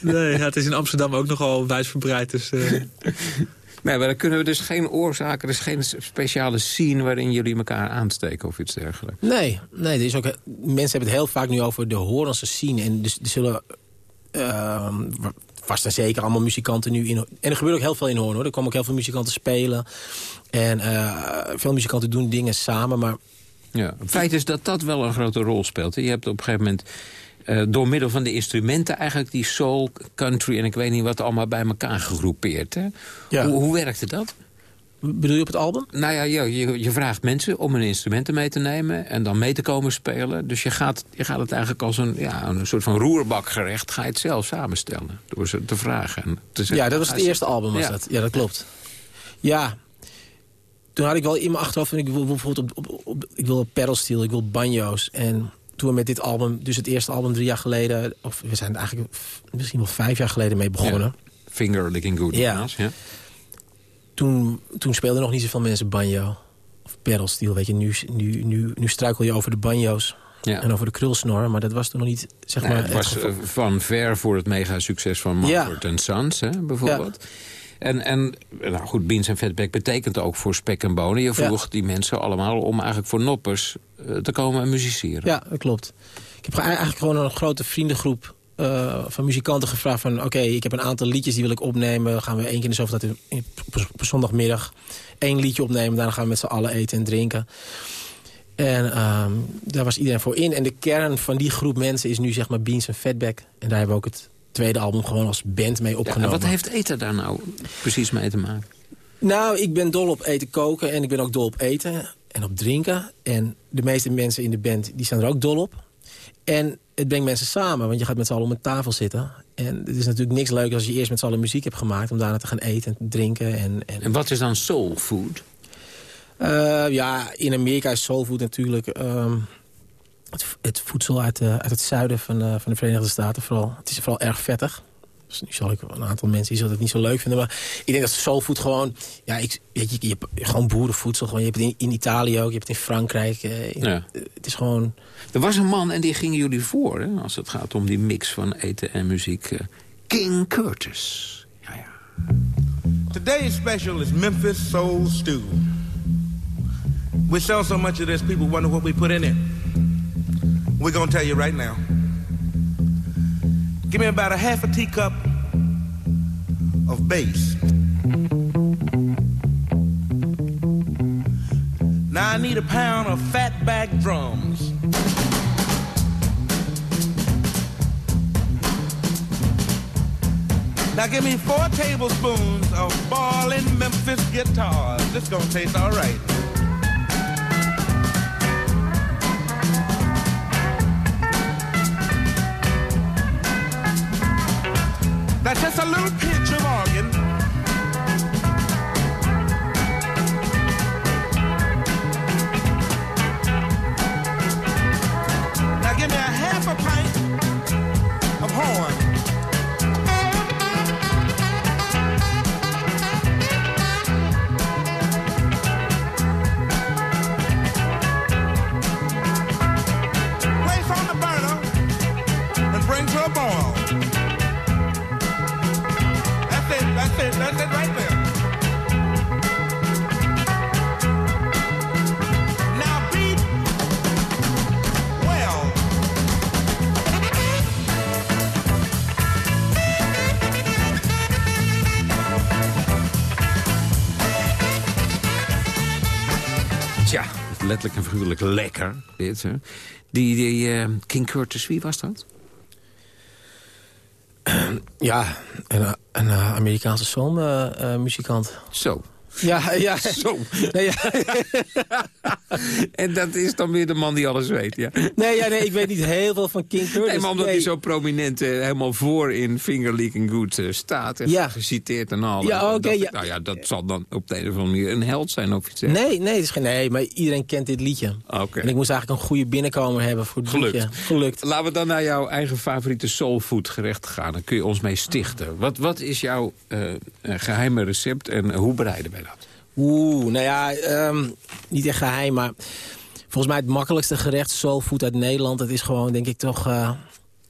Nee, ja, het is in Amsterdam ook nogal wijdverbreid. Dus, Nee, maar dan kunnen we dus geen oorzaken... er is geen speciale scene waarin jullie elkaar aansteken of iets dergelijks. Nee, nee er is ook, mensen hebben het heel vaak nu over de Hoornse scene. En dus er zullen ehm, vast en zeker allemaal muzikanten nu in... En er gebeurt ook heel veel in Hoorn, hoor. Er komen ook heel veel muzikanten spelen. En eh, veel muzikanten doen dingen samen, maar... Ja, het feit is dat dat wel een grote rol speelt. Je hebt op een gegeven moment eh, door middel van de instrumenten... eigenlijk die soul, country en ik weet niet wat allemaal bij elkaar gegroepeerd. Hè? Ja. Hoe, hoe werkte dat? Bedoel je op het album? Nou ja, je, je, vraagt mensen om hun instrumenten mee te nemen... en dan mee te komen spelen. Dus je gaat, je gaat het eigenlijk als een, ja, een soort van roerbakgerecht... ga je het zelf samenstellen door ze te vragen. En te zeggen, ja, dat was het "Ah, eerste album, was ja. dat. Ja, dat klopt. Ja, toen had ik wel in mijn achterhoofd... van ik wil bijvoorbeeld op, op, op- ik wil pedalsteel, ik wil banjo's. En we met dit album, dus het eerste album drie jaar geleden... of we zijn eigenlijk misschien wel vijf jaar geleden mee begonnen... Finger licking good. Ja. Toen, toen speelden nog niet zoveel mensen banjo. Of pedalsteel, weet je. Nu, nu, nu, nu struikel je over de banjo's. Ja. En over de krulsnor, maar dat was toen nog niet, zeg Nee, maar... het was geval. eh, van ver voor het mega-succes van. Mumford Sons, hè, bijvoorbeeld. En, en nou goed, Beans en Fatback betekent ook voor spek en bonen. Je vroeg die mensen allemaal om eigenlijk voor noppers eh, te komen en musiceren. Ja, dat klopt. Ik heb eigenlijk gewoon een grote vriendengroep eh, van muzikanten gevraagd van... oké, ik heb een aantal liedjes die wil ik opnemen. gaan we één keer in de zoveel tijd op zondagmiddag één liedje opnemen. Daarna gaan we met z'n allen eten en drinken. En ehm, daar was iedereen voor in. En de kern van die groep mensen is nu zeg maar Beans en Fatback. En daar hebben we ook het tweede album gewoon als band mee Ja, opgenomen. en wat heeft eten daar nou precies mee te maken? Nou, ik ben dol op eten koken en ik ben ook dol op eten en op drinken. En de meeste mensen in de band die zijn er ook dol op. En het brengt mensen samen, want je gaat met z'n allen om een tafel zitten. En het is natuurlijk niks leuker als je eerst met z'n allen muziek hebt gemaakt... om daarna te gaan eten en drinken. En, en... En wat is dan soul food? Eh, ja, in Amerika is soulfood natuurlijk ehm, het, het voedsel uit, eh, uit het zuiden van, eh, van de Verenigde Staten. Vooral. Het is vooral erg vettig. Dus nu zal ik een aantal mensen die zullen het niet zo leuk vinden. Maar ik denk dat soulfood gewoon... Ja, ik, weet je, je hebt gewoon boerenvoedsel. Gewoon, je hebt het in, in Italië ook, je hebt het in Frankrijk. eh, in- Ja. Het is gewoon... Er was een man en die ging jullie voor, hè, als het gaat om die mix van eten en muziek. eh, King Curtis. Today's special is Memphis Soul Stew. We sell so much of this, people wonder what we put in it. We're gonna tell you right now. Give me about a half a teacup of bass. Now I need a pound of fatback drums. Now give me four tablespoons of ballin' Memphis guitars. This gonna taste all right. salute. Figuurlijk lekker, dit. Hè. Die, die eh, King Curtis, wie was dat? Ja, een, een eh, Amerikaanse soulmuzikant. Zo. Ja, ja. Zo. Nee, ja. en dat is dan weer de man die alles weet, ja. Nee, ja, nee, ik weet niet heel veel van King Curtis. Nee, maar omdat Nee. hij zo prominent eh, helemaal voor in Finger Leaking Good eh, staat. En Ja. geciteerd en al. Ja, oké, ja. Nou ja, dat zal dan op de een of andere manier een held zijn of iets. Nee, nee, het is geen, nee, maar iedereen kent dit liedje. Oké. En ik moest eigenlijk een goede binnenkomer hebben voor het Gelukt. liedje. Gelukt. Laten we dan naar jouw eigen favoriete soulfood gerecht gaan. Dan kun je ons mee stichten. Wat, wat is jouw eh, eh, geheime recept en hoe bereiden wij dat? Oeh, nou ja, ehm, niet echt geheim, maar volgens mij het makkelijkste gerecht, soulfood uit Nederland, dat is gewoon, denk ik, toch eh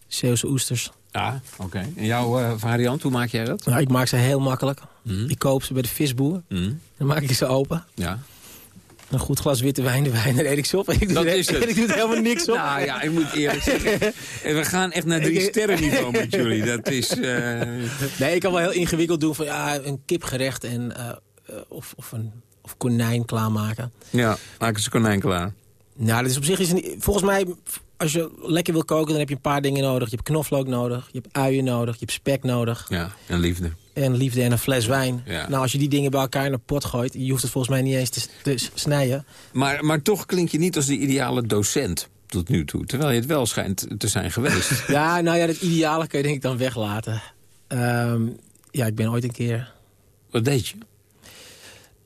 Zeeuwse oesters. Ja, oké. En jouw eh, variant, hoe maak jij dat? Nou, ik maak ze heel makkelijk. Ik koop ze bij de visboer. Mm. Dan maak ik ze open. Ja. Een goed glas witte wijn, de wijn, eet ik ze op. Ik doe, Dat er- is het. ik doe er helemaal niks op. Nou ja, ik moet eerlijk zeggen. We gaan echt naar drie sterren niveau met jullie. Dat is... eh, Nee, ik kan wel heel ingewikkeld doen van ja, een kipgerecht en, of, of een of konijn klaarmaken. Ja, maak eens een konijn klaar. Nou, dat is op zich is een, volgens mij, als je lekker wil koken, dan heb je een paar dingen nodig. Je hebt knoflook nodig, je hebt uien nodig, je hebt spek nodig. Ja, en liefde. en liefde en een fles wijn. Ja. Nou, als je die dingen bij elkaar in een pot gooit... je hoeft het volgens mij niet eens te, snijden. Maar, maar toch klink je niet als de ideale docent tot nu toe. Terwijl je het wel schijnt te zijn geweest. Ja, nou ja, dat ideale kun je denk ik dan weglaten. Ehm, ja, ik ben ooit een keer... Wat deed je?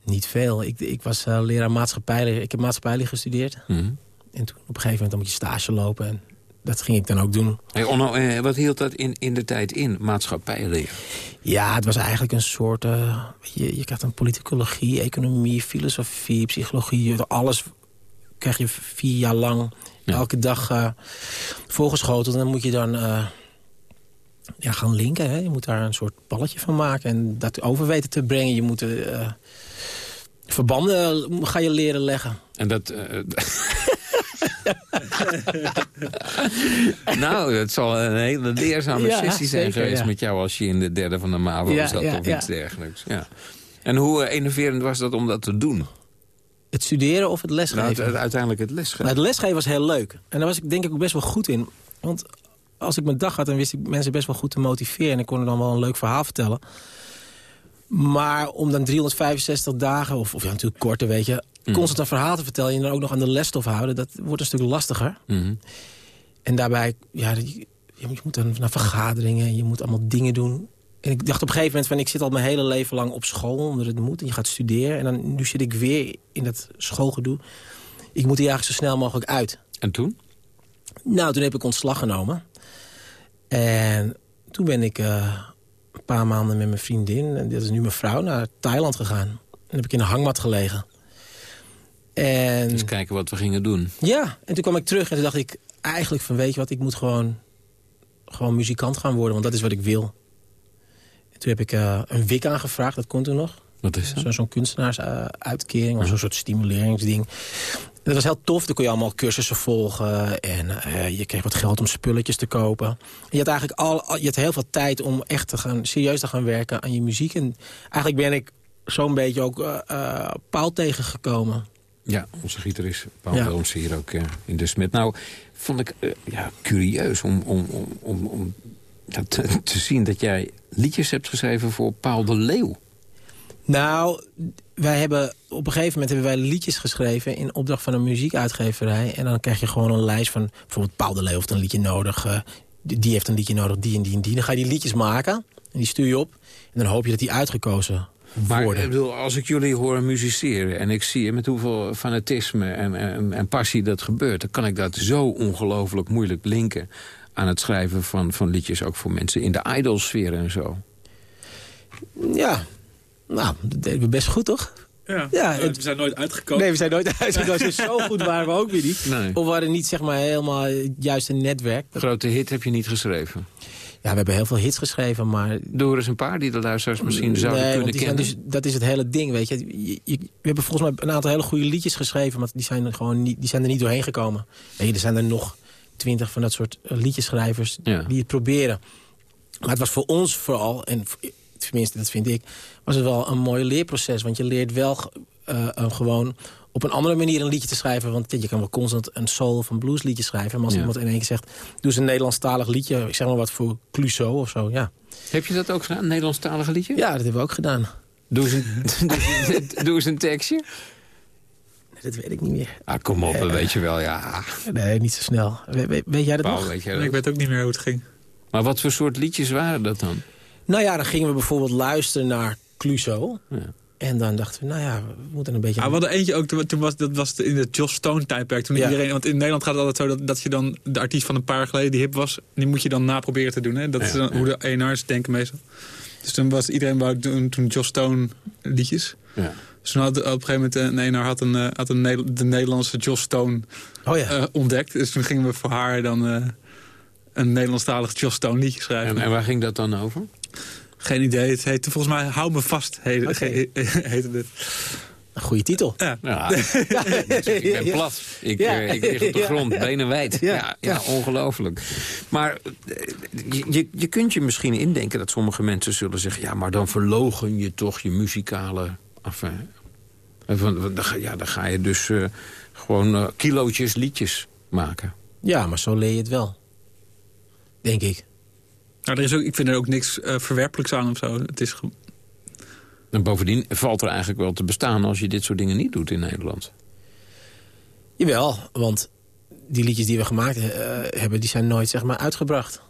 Niet veel. Ik, ik was eh, leraar maatschappijleer. Ik heb maatschappijleer gestudeerd. Mhm. En toen op een gegeven moment dan moet je stage lopen. En dat ging ik dan ook doen. Hey, Onno, eh, wat hield dat in, in de tijd in, maatschappijleer? Ja, het was eigenlijk een soort... eh, je, je krijgt een politicologie, economie, filosofie, psychologie. Alles krijg je vier jaar lang elke dag voorgeschoteld. En dan moet je dan ja, gaan linken. Hè? Je moet daar een soort balletje van maken. En dat over weten te brengen. Je moet eh, verbanden eh, ga je leren leggen. En dat... eh, nou, het zal een hele leerzame Ja, sessie zijn zeker, geweest ja. met jou... als je in de derde van de MAVO Ja, zat of iets dergelijks. Ja. En hoe eh, enerverend was dat om dat te doen? Het studeren of het lesgeven? Nou, het- uiteindelijk het lesgeven. Nou, het lesgeven was heel leuk. En daar was ik denk ik ook best wel goed in. Want als ik mijn dag had, dan wist ik mensen best wel goed te motiveren. En ik kon er dan wel een leuk verhaal vertellen. Maar om dan 365 dagen, of, of ja, natuurlijk korter, weet je... Mm. constant een verhaal te vertellen en dan ook nog aan de lesstof houden... dat wordt een stuk lastiger. Mhm. En daarbij, ja, je, je moet dan naar vergaderingen, je moet allemaal dingen doen. En ik dacht op een gegeven moment van, ik zit al mijn hele leven lang op school, omdat het moet. En je gaat studeren en dan, nu zit ik weer in dat schoolgedoe. Ik moet hier eigenlijk zo snel mogelijk uit. En toen? Nou, toen heb ik ontslag genomen. En toen ben ik eh, een paar maanden met mijn vriendin, en dat is nu mijn vrouw, naar Thailand gegaan. En heb ik in een hangmat gelegen. En... Eens kijken wat we gingen doen. Ja, en toen kwam ik terug en toen dacht ik eigenlijk van weet je wat, ik moet gewoon, gewoon muzikant gaan worden, want dat is wat ik wil. En toen heb ik eh, een WIC aangevraagd, dat kon toen nog. Wat is dat? Zo- Zo'n kunstenaarsuitkering of zo'n soort stimuleringsding. Dat was heel tof, dan kon je allemaal cursussen volgen en eh, je kreeg wat geld om spulletjes te kopen. En je had eigenlijk al, je had heel veel tijd om echt te gaan, serieus te gaan werken aan je muziek. En eigenlijk ben ik zo'n beetje ook eh, Paul tegengekomen. Ja, onze gitarist Paul Ja. Wilms hier ook in de Smet. Nou, vond ik ja, curieus om, om, om, om, om dat te, te zien dat jij liedjes hebt geschreven voor Paul de Leeuw. Nou, wij hebben op een gegeven moment hebben wij liedjes geschreven... in opdracht van een muziekuitgeverij. En dan krijg je gewoon een lijst van... bijvoorbeeld Paul de Leeuw heeft een liedje nodig. eh, die die heeft een liedje nodig, die en die en die. Dan ga je die liedjes maken en die stuur je op. En dan hoop je dat die uitgekozen Maar worden. ik bedoel, als ik jullie hoor musiceren... en ik zie met hoeveel fanatisme en, en, en passie dat gebeurt... dan kan ik dat zo ongelooflijk moeilijk linken... aan het schrijven van, van liedjes ook voor mensen in de idolsfeer en zo. Ja, nou, dat deden we best goed, toch? Ja, Ja, we zijn nooit uitgekomen. Nee, we zijn nooit uitgekozen. Dus zo goed waren we ook weer niet. Nee. Of we hadden niet zeg maar, helemaal het juiste netwerk. Grote hit heb je niet geschreven. Ja, we hebben heel veel hits geschreven, maar Door eens een paar die de luisteraars misschien zouden nee, kunnen kennen. dus, dat is het hele ding, weet je. Je- je- We hebben volgens mij een aantal hele goede liedjes geschreven... maar die zijn er, gewoon niet, die zijn er niet doorheen gekomen. Weet je, er zijn er nog twintig van dat soort eh, liedjeschrijvers Ja. die het proberen. Maar het was voor ons vooral, en tenminste dat vind ik... was het wel een mooi leerproces. Want je leert wel eh, eh, gewoon op een andere manier een liedje te schrijven. Want je kan wel constant een soul of een bluesliedje schrijven. Maar als Ja. iemand in één keer zegt... doe eens een Nederlandstalig liedje, ik zeg maar wat voor Clouseau of zo, ja. Heb je dat ook gedaan, een Nederlandstalige liedje? Ja, dat hebben we ook gedaan. Doe eens een, doe eens- een tekstje. Dat weet ik niet meer. Ah, kom op, dat weet je wel, ja. Nee, niet zo snel. We- we- weet jij dat Paul, nog? weet jij Nee, dat? ik weet ook niet meer hoe het ging. Maar wat voor soort liedjes waren dat dan? Nou ja, dan gingen we bijvoorbeeld luisteren naar Clouseau. Ja. En dan dachten we, nou ja, we moeten een beetje... Ah, we hadden eentje ook, toen toen was, dat was in het Joss Stone tijdperk. Toen Ja. iedereen, want in Nederland gaat het altijd zo dat, dat je dan de artiest van een paar jaar geleden die hip was, die moet je dan naproberen te doen. Hè? Dat is Ja, dan ja. hoe de ENR's denken meestal. Dus toen was iedereen wou doen toen Joss Stone liedjes. Ja. Dus toen had op een gegeven moment een ENR had, een, eh, had een, de Nederlandse Joss Stone Oh ja. eh, ontdekt. Dus toen gingen we voor haar dan eh, een Nederlandstalig Joss Stone liedje schrijven. En, en waar ging dat dan over? Geen idee. Het heette volgens mij Hou me vast. Heette, Oké. he- heette dit. Een goede titel. Ja. Ja, ik ben plat. Ik, Ja. eh, ik lig op de grond, benen wijd. Ja, Ja. ja, ongelooflijk. Maar eh, je, je, kunt je misschien indenken dat sommige mensen zullen zeggen... ja, maar dan verlogen je toch je muzikale... Enfin, eh, van, van, dan, ga, ja, dan ga je dus eh, gewoon kilootjes liedjes maken. Ja, maar zo leer je het wel. Denk ik. Nou, er is ook, ik vind er ook niks eh, verwerpelijks aan of zo. Het is En bovendien valt er eigenlijk wel te bestaan als je dit soort dingen niet doet in Nederland. Jawel, want die liedjes die we gemaakt eh, hebben... die zijn nooit zeg maar, uitgebracht.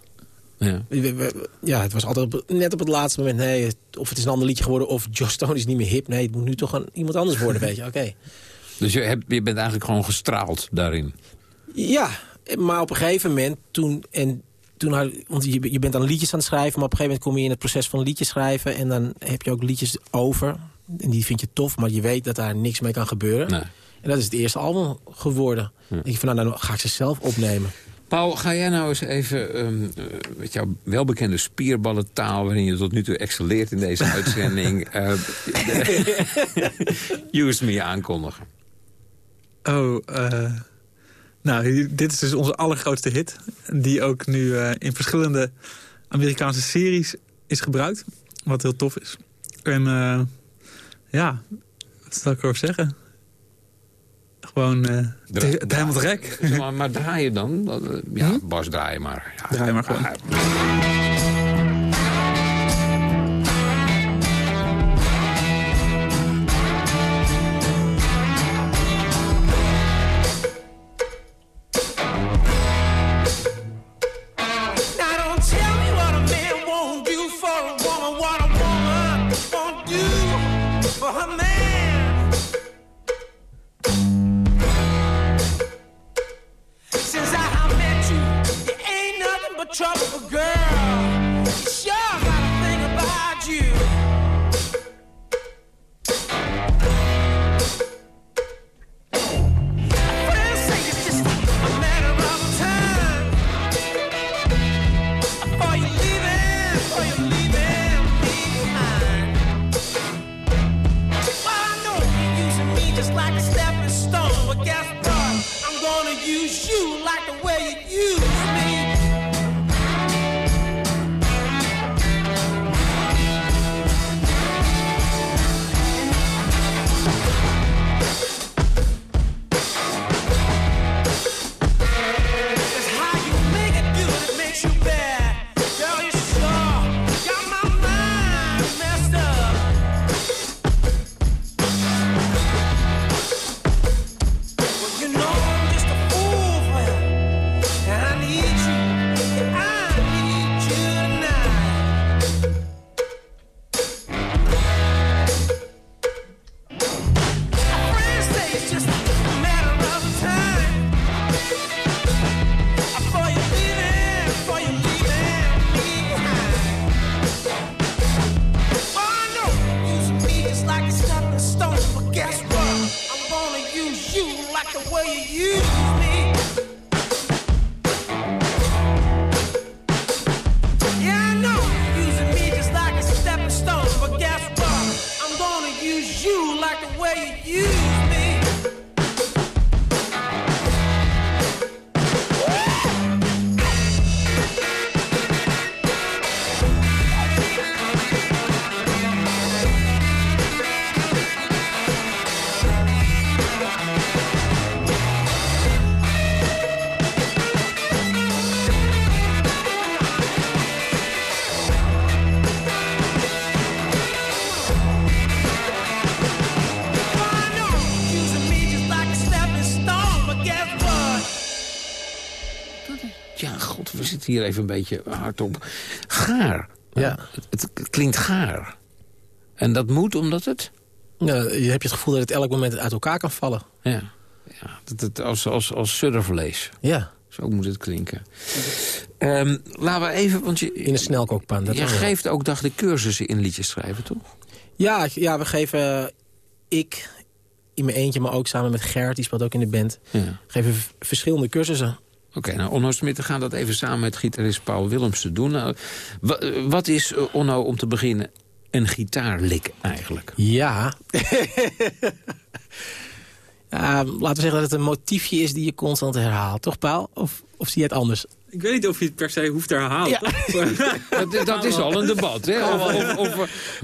Ja. We- we- we- ja, het was altijd op- net op het laatste moment... nee, het- of het is een ander liedje geworden... of Joss Stone is niet meer hip. Nee, het moet nu toch een, iemand anders worden, weet je. Oké. Dus je, hebt, je bent eigenlijk gewoon gestraald daarin. Ja, maar op een gegeven moment toen... En toen had- want je, je bent dan liedjes aan het schrijven... maar op een gegeven moment kom je in het proces van liedjes schrijven... en dan heb je ook liedjes over. En die vind je tof, maar je weet dat daar niks mee kan gebeuren. Nee. En dat is het eerste album geworden. Ik denk van, nou, dan ga ik ze zelf opnemen. Paul, ga jij nou eens even ehm, eh, met jouw welbekende spierballentaal... waarin je tot nu toe excelleert in deze uitzending... eh, de- Use Me aankondigen? Oh, eh, nou, dit is dus onze allergrootste hit. Die ook nu eh, in verschillende Amerikaanse series is gebruikt. Wat heel tof is. En eh, ja, wat zal ik erover zeggen? Gewoon het, het helemaal te gek. Zeg Maar, maar draai je dan? Ja, Bas, draai maar. Ja. Draai maar gewoon. Trouble, girl. Hier even een beetje hard op. Gaar. Ja. Het, het klinkt gaar. En dat moet omdat het... Ja, je hebt je het gevoel dat het elk moment uit elkaar kan vallen. Ja, ja dat het als, als, als suddervlees. Ja. Zo moet het klinken. Ehm, laten we even, want je... In een snelkookpan. Dat je wel. geeft ook, dacht ik, cursussen in liedjes schrijven, toch? Ja, ja, we geven... eh, ik in mijn eentje, maar ook samen met Gert, die speelt ook in de band. Ja. Geven verschillende cursussen. Oké, nou, Onno Smit gaat dat even samen met gitarist Paul Willemsen doen. Nou, wa- wat is, eh, Onno, om te beginnen, een gitaarlik eigenlijk? Ja. ja. Laten we zeggen dat het een motiefje is die je constant herhaalt. Toch, Paul? Of, of zie je het anders? Ik weet niet of je het per se hoeft te herhalen. Dat, dat is al een debat, hè? Of, of, of,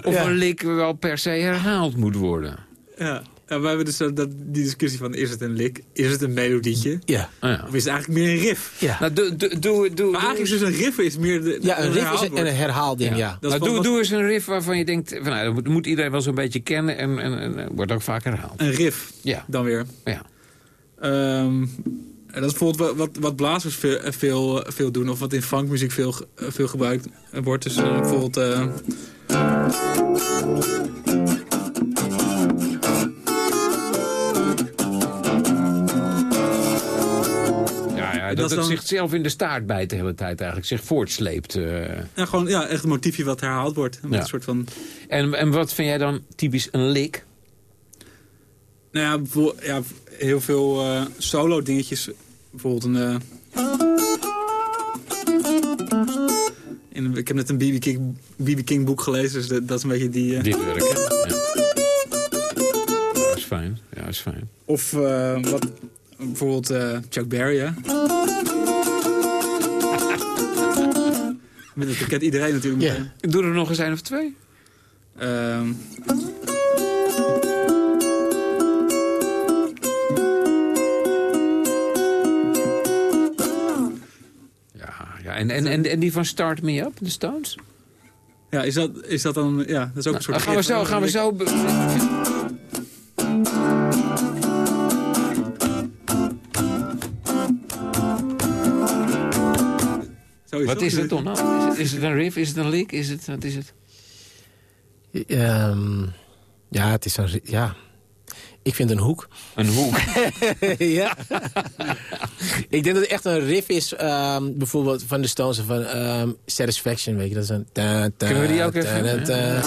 of Ja. een lik wel per se herhaald moet worden. Ja. Ja, we hebben dus dat, die discussie van, is het een lik? Is het een melodietje? Ja. Of is het eigenlijk meer een riff? Ja. Nou, doe, doe, doe, doe, Maar eigenlijk is dus een riff is meer de, Ja, een riff is een, een herhaalding, ja. Dat is Nou, wel doe, wat- doe eens een riff waarvan je denkt... Van, nou, dat moet, moet iedereen wel zo'n beetje kennen en, en, en wordt ook vaak herhaald. Een riff, Ja. dan weer. Ja. Ehm, dat is bijvoorbeeld wat, wat, wat blazers veel, veel, veel doen... of wat in funkmuziek veel, veel gebruikt wordt. Dus eh, bijvoorbeeld... eh, Dat het dan- zichzelf in de staart bijt de hele tijd eigenlijk. Zich voortsleept. eh. ja, gewoon ja, echt een motiefje wat herhaald wordt. Ja. een soort van... En, en wat vind jij dan typisch een lik? Nou ja, ja heel veel eh, solo dingetjes. Bijvoorbeeld een... eh, in, ik heb net een BB King, BB King boek gelezen, dus dat, dat is een beetje die... Dit werk, hè? Ja. Dat is fijn. Ja, is fijn. Of wat, bijvoorbeeld eh, Chuck Berry, hè? Met dat kent iedereen natuurlijk. Ja. meteen. Doe er nog eens een of twee. Ehm, Ja, ja. En, en, en, en die van Start Me Up, de Stones? ja, is dat, is dat dan... Ja, dat is ook een soort... Nou, gaan we zo, gaan we zo... Sowieso. Wat is het dan? nou? Is het, is het een riff? Is het een lick? Is het, wat is het? Ehm, ja, het is een... Ja. Ik vind een hoek. Een hoek. ja. ik denk dat het echt een riff is, ehm, bijvoorbeeld van de Stones of van ehm, Satisfaction, weet je. Dat is een... ta, ta, Kunnen we die ook even, ta,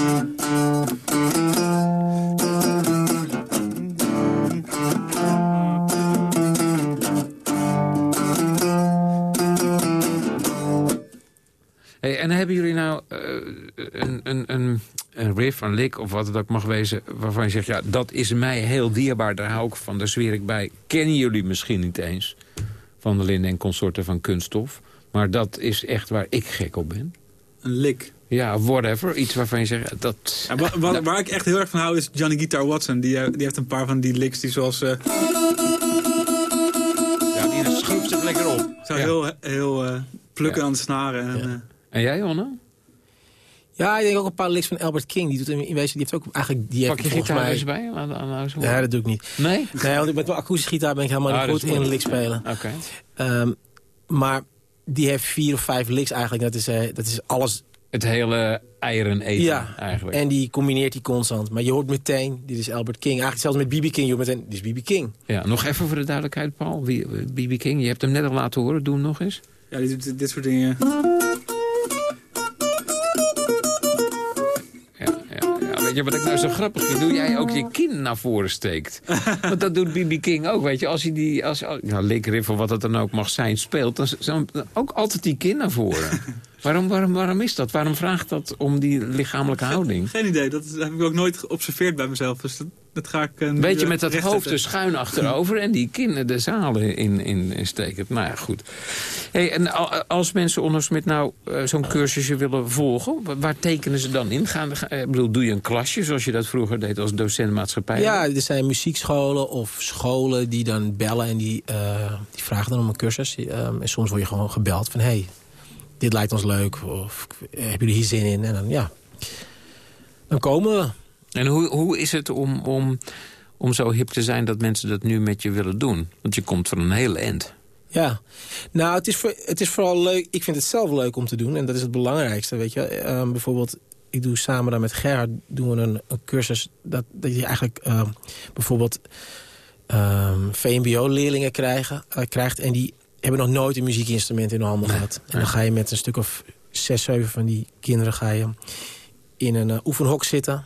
Hey, en hebben jullie nou eh, een, een, een, een riff, een lick of wat het ook mag wezen... waarvan je zegt, ja, dat is mij heel dierbaar, daar hou ik van, daar zweer ik bij. Kennen jullie misschien niet eens van de Linden en consorten van Kunststof... maar dat is echt waar ik gek op ben. Een lik. Ja, whatever. Iets waarvan je zegt, dat... Ja, wa- wa- waar ik echt heel erg van hou is Johnny Guitar Watson. Die, eh, die heeft een paar van die licks die zoals... eh Ja, die schroeft zich lekker op. zo Ja. heel, heel eh, plukken Ja. aan de snaren. En, eh, En jij, Onno? Ja, ik denk ook een paar licks van Albert King. Die doet in in wezen, die heeft ook eigenlijk... Die Pak heeft je volgens gitaar mij... eens bij? Eens horen. Ja, dat doe ik niet. Nee? Nee, want met mijn akoestische gitaar ben ik helemaal Ah, niet dat goed in moeilijk. lick spelen. Oké. Ehm, maar die heeft vier of vijf licks eigenlijk. Dat is, eh, dat is alles... Het hele eieren eten Ja, eigenlijk. en die combineert die constant. Maar je hoort meteen, dit is Albert King. Eigenlijk zelfs met B.B. King, je hoort meteen, dit is B.B. King. Ja, nog even voor de duidelijkheid, Paul. Wie- B.B. King, je hebt hem net al laten horen. Doe hem nog eens. ja, die doet dit, dit soort dingen. Ja, wat ik nou zo grappig vind? Doe jij ook je kin naar voren steekt. Want dat doet B.B. King ook, weet je. Als hij die, als, nou, of wat het dan ook mag zijn, speelt... dan, dan ook altijd die kin naar voren. waarom, waarom, waarom is dat? Waarom vraagt dat om die lichamelijke houding? Geen idee, dat heb ik ook nooit geobserveerd bij mezelf. Dus dat, dat ga ik eh, nu, Weet je, eh, met dat hoofd er schuin achterover en die kin de zalen in, in, in steken. Nou ja, goed. Hey, en als mensen onder met nou eh, zo'n cursusje willen volgen, wa- waar tekenen ze dan in? Gaan, ga- eh, ik bedoel, doe je een klasje zoals je dat vroeger deed als docent maatschappij? Ja, er zijn muziekscholen of scholen die dan bellen en die, eh, die vragen dan om een cursus. Ehm, en soms word je gewoon gebeld van, hey, dit lijkt ons leuk. Of eh, hebben jullie hier zin in? En dan, ja, dan komen we. En hoe, hoe is het om, om, om zo hip te zijn dat mensen dat nu met je willen doen? Want je komt van een hele end. Ja, nou, het is, voor, het is vooral leuk. Ik vind het zelf leuk om te doen. En dat is het belangrijkste, weet je. Ehm, bijvoorbeeld, ik doe samen dan met Gerhard doen we een, een cursus... dat, dat je eigenlijk ehm, bijvoorbeeld ehm, VMBO-leerlingen krijgen, eh, krijgt... en die hebben nog nooit een muziekinstrument in de handen gehad. En dan ga je met een stuk of zes, zeven van die kinderen... ga je in een eh, oefenhok zitten.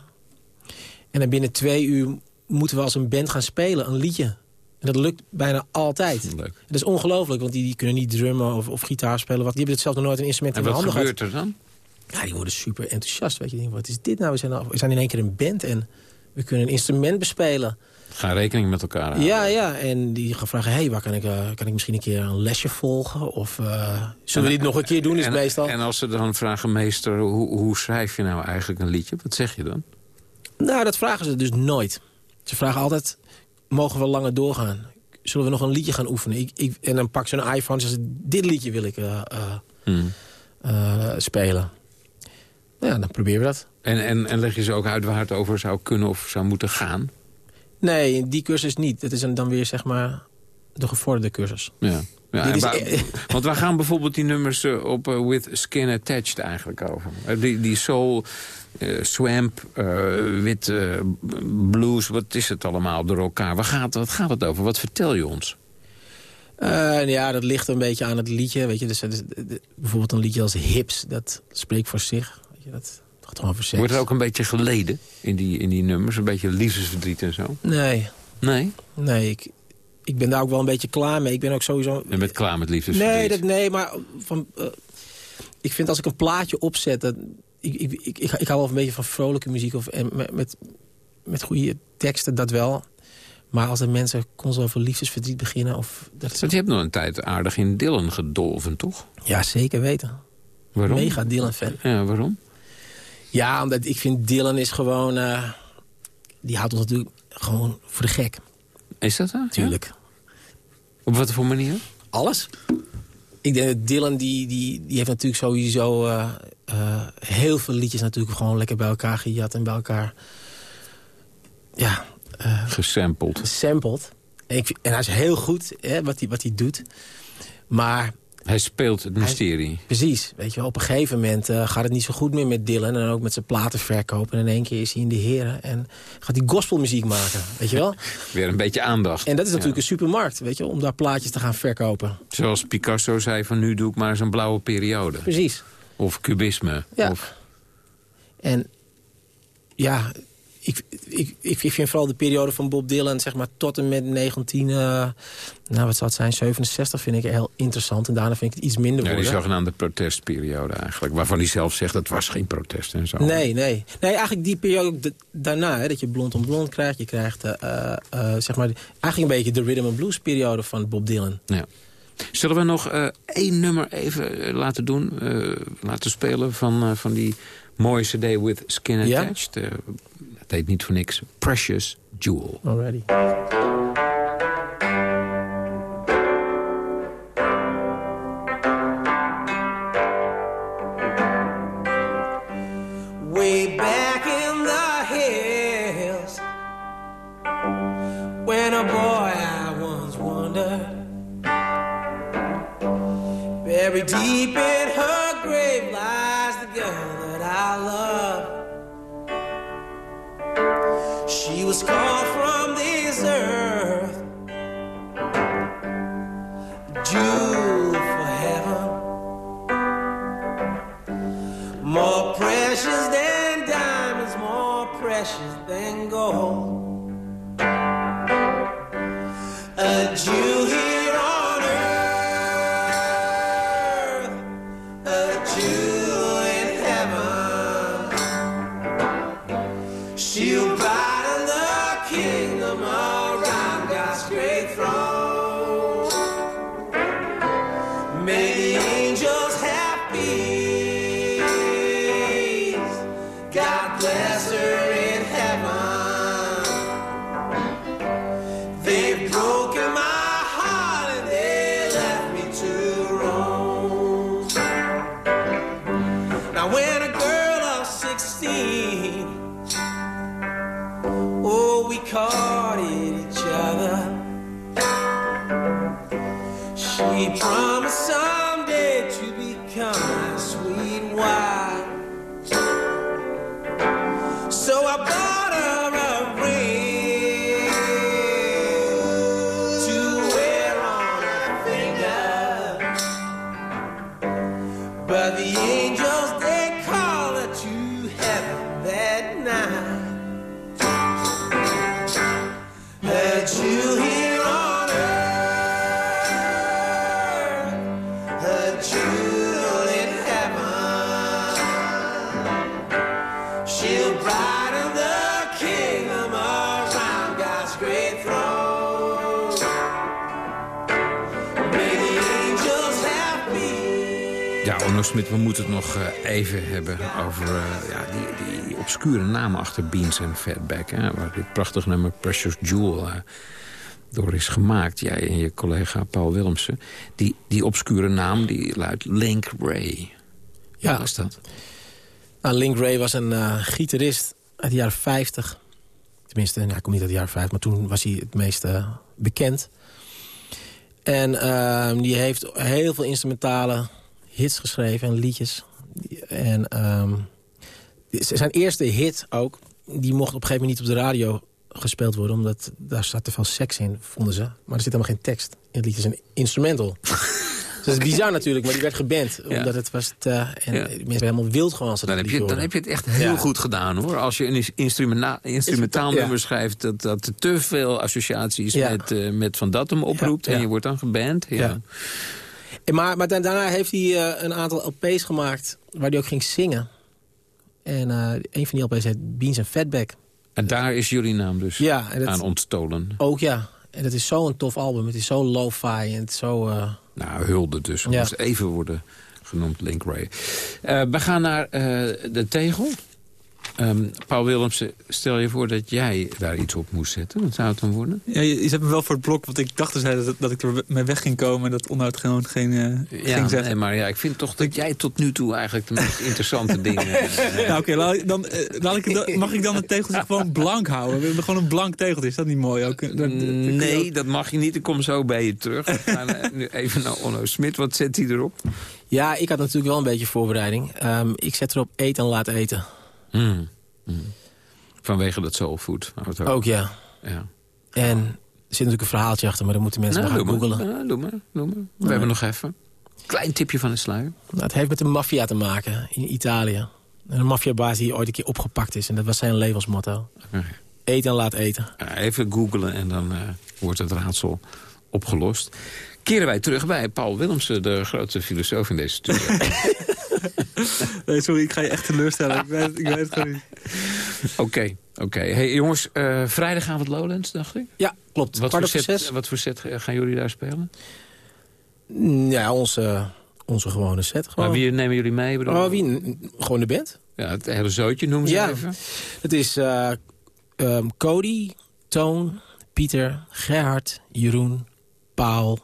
En dan binnen twee uur moeten we als een band gaan spelen, een liedje. En dat lukt bijna altijd. Leuk. Dat is ongelooflijk, want die, die kunnen niet drummen of, of gitaar spelen. Want die hebben het zelf nog nooit een instrument En in de wat handen gebeurt gehad. er dan? Ja, die worden super enthousiast. Weet je, denken, wat is dit nou? We zijn, al- we zijn in één keer een band en we kunnen een instrument bespelen. Ga rekening met elkaar houden. Ja, ja. En die gaan vragen, hey, waar kan ik, eh, kan ik misschien een keer een lesje volgen? Of eh, zullen we dit nog een keer doen? Is en, meestal. En als ze dan vragen, meester, hoe, hoe schrijf je nou eigenlijk een liedje? Wat zeg je dan? Nou, dat vragen ze dus nooit. Ze vragen altijd, mogen we langer doorgaan? Zullen we nog een liedje gaan oefenen? Ik, ik, en dan pak ze een iPhone en zeggen ze, dit liedje wil ik eh, eh, Hmm. eh, spelen. Nou ja, dan proberen we dat. En, en, en leg je ze ook uit waar het over zou kunnen of zou moeten gaan? Nee, die cursus niet. Dat is een, dan weer zeg maar de gevorderde cursus. Ja. Ja, is- waar- want waar gaan bijvoorbeeld die nummers op With Skin Attached eigenlijk over? Die, die soul, eh, swamp, eh, wit, blues, wat is het allemaal door elkaar? Waar gaat, wat gaat het over? Wat vertel je ons? Eh, ja, dat ligt een beetje aan het liedje. Weet je, dus, dus, de- bijvoorbeeld een liedje als Hips, dat spreekt voor zich. Weet je, dat gaat gewoon seks. Wordt er ook een beetje geleden in die, in die nummers? Een beetje liefdesverdriet en zo? Nee. Nee? Nee, ik, ik ben daar ook wel een beetje klaar mee. Ik ben ook sowieso... Je bent klaar met liefdesverdriet? Nee, dat, nee maar van, ik vind als ik een plaatje opzet... Dat, ik, ik, ik, ik, hou wel een beetje van vrolijke muziek of, en met, met, goede teksten, dat wel. Maar als er mensen constant over liefdesverdriet beginnen... Of, dat Want je hebt nog een tijd aardig in Dylan gedolven, toch? ja, zeker weten. Waarom? Mega Dylan-fan. Ja, waarom? Ja, omdat ik vind Dylan is gewoon... eh, die houdt ons natuurlijk gewoon voor de gek. Is dat zo? Tuurlijk. Op wat voor manier? Alles. Ik denk dat Dylan, die, die, die heeft natuurlijk sowieso eh, eh, heel veel liedjes natuurlijk gewoon lekker bij elkaar gejat en bij elkaar, ja, Gesampled. gesampled. En, ik, en hij is heel goed, hè, wat hij wat hij doet. Maar Hij speelt het mysterie. precies, weet je wel, op een gegeven moment eh, gaat het niet zo goed meer met Dylan. En ook met zijn platen verkopen. En in één keer is hij in de heren en gaat hij gospelmuziek maken, weet je wel. Weer een beetje aandacht. En dat is natuurlijk een supermarkt, weet je, om daar plaatjes te gaan verkopen. Zoals Picasso zei van nu doe ik maar eens een blauwe periode. Precies. Of cubisme. Ja. Of, En ja, ik, ik, ik, vind vooral de periode van Bob Dylan, zeg maar, tot en met 19, eh, nou wat zal het zijn, 67 vind ik heel interessant. En daarna vind ik het iets minder ja, die worden. zogenaamde protestperiode eigenlijk. Waarvan hij zelf zegt dat was geen protest en zo. Nee, nee. Nee, eigenlijk die periode daarna, hè, dat je blond om blond krijgt. Je krijgt, eh, eh, zeg maar, eigenlijk een beetje de rhythm and blues periode van Bob Dylan. Ja. Zullen we nog één nummer even laten doen? laten spelen van, van die mooie cd with Skin Ja? Attached? Eh, dat heet niet voor niks. Precious Jewel. Already. Jewel for heaven. More precious than diamonds, more precious than gold. We moeten het nog eh, even hebben over eh, ja, die, die obscure namen achter Beans en Fatback. Hè, waar dit prachtige nummer Precious Jewel eh, door is gemaakt. Jij en je collega Paul Willemsen. Die, die obscure naam die luidt Link Ray. Ja. Wat is dat? Nou, Link Ray was een gitarist uit de jaren 50. Tenminste, nou, hij komt niet uit de jaren 50, maar toen was hij het meest bekend. En ehm, die heeft heel veel instrumentale hits geschreven en liedjes. En ehm, zijn eerste hit ook, die mocht op een gegeven moment niet op de radio gespeeld worden... omdat daar staat te veel seks in, vonden ze. Maar er zit helemaal geen tekst in het liedje. Het is een instrumental. Dus dat is bizar natuurlijk, maar die werd geband. Ja. Omdat het was te, en Ja. mensen werden helemaal wild gewoon als Dan heb, je, dan heb je het echt heel Ja. goed gedaan, hoor. Als je een instrumenta instrumentaal Ja. nummer schrijft... dat, dat te veel associaties met, eh, met Van Datum oproept... En je wordt dan geband. Ja. Maar, daarna heeft hij eh, een aantal LP's gemaakt waar hij ook ging zingen. En eh, een van die LP's heet Beans and Fatback. En daar is jullie naam dus Ja, aan ontstolen. Ook ja. En dat is zo'n tof album. Het is zo lo-fi en het is zo... eh, Nou, hulde dus. Ja. Moest even worden genoemd, Link Ray. We gaan naar de tegel. Ehm, Paul Willemsen, stel je voor dat jij daar iets op moest zetten. Wat zou het dan worden? Ja, je, je zet me wel voor het blok, want ik dacht dus dat, dat ik er mee weg ging komen... en dat onderhoud gewoon geen, eh, Ja, ging zeggen. nee, maar ja, ik vind toch dat jij tot nu toe eigenlijk de meest interessante dingen... eh, Nou, oké, dan, laat ik, dan- mag ik dan het tegeltje gewoon blank houden? We hebben gewoon een blank tegeltje, is dat niet mooi? Ook, Dat- dat- dat kun je Nee, ook- dat mag je niet. Ik kom zo bij je terug. Nu even naar Onno Smit. Wat zet hij erop? Ja, ik had natuurlijk wel een beetje voorbereiding. Ehm, ik zet erop eten en laat eten. Hmm. Hmm. Vanwege dat soulfood. over- Ook ja. Ja. En er zit natuurlijk een verhaaltje achter, maar dan moeten mensen Nou, maar gaan. Ja, doe maar, doe maar. We hebben nog even. Klein tipje van de sluier. Nou, het heeft met de maffia te maken in Italië. Een maffiabaas die ooit een keer opgepakt is. En dat was zijn levensmotto. Eten en laat eten. Even googlen en dan eh, wordt het raadsel opgelost. Keren wij terug bij Paul Willemsen, de grote filosoof in deze studio. Nee, sorry, ik ga je echt teleurstellen. ik, weet, ik weet het gewoon niet. Oké, oké. Hey, jongens, eh, vrijdagavond Lowlands, dacht ik? Ja, klopt. Wat voor, set, wat voor set gaan jullie daar spelen? Mm, Ja, onze, onze gewone set. Gewoon. Maar wie nemen jullie mee? Bedoel? Oh, wie? Gewoon de band. Ja, het hele zootje noemen ze Ja. even. Het is eh, ehm, Cody, Toon, Pieter, Gerhard, Jeroen, Paul...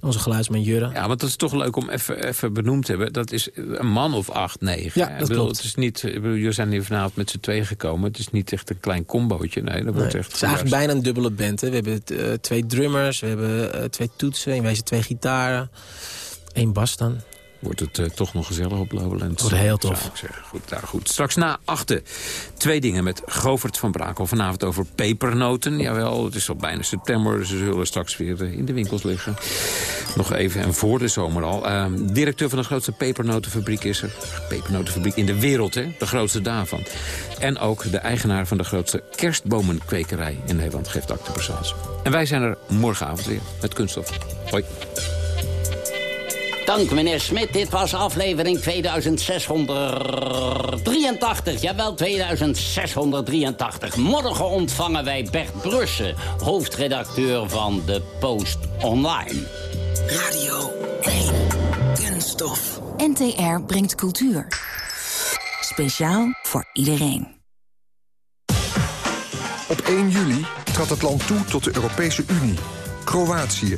onze geluidsman Jurre. Ja, want dat is toch leuk om even, even benoemd te hebben. Dat is een man of acht, negen. Ja, Ik dat bedoel, klopt. Het is niet, ik bedoel, jullie zijn hier vanavond met z'n tweeën gekomen. Het is niet echt een klein combootje. Nee, dat wordt echt... het is eigenlijk bijna een dubbele band. Hè. We hebben eh, twee drummers, we hebben eh, twee toetsen, in wezen twee gitaren, één bas dan. Wordt het eh, toch nog gezellig op Lowlands? Wordt heel tof. Goed, nou goed. Straks na achten. Twee dingen met Govert van Brakel. Vanavond over pepernoten. Jawel, het is al bijna september. Ze zullen straks weer eh, in de winkels liggen. Nog even, en voor de zomer al. Eh, directeur van de grootste pepernotenfabriek is er. Pepernotenfabriek in de wereld, hè? De grootste daarvan. En ook de eigenaar van de grootste kerstbomenkwekerij in Nederland geeft acte. En wij zijn er morgenavond weer met Kunststof. Hoi. Dank meneer Smit. Dit was aflevering 2683. Jawel, 2683. Morgen ontvangen wij Bert Brussen, hoofdredacteur van de Post Online. Radio 1. Kunststof. NTR brengt cultuur. Speciaal voor iedereen. Op 1 juli trad het land toe tot de Europese Unie. Kroatië.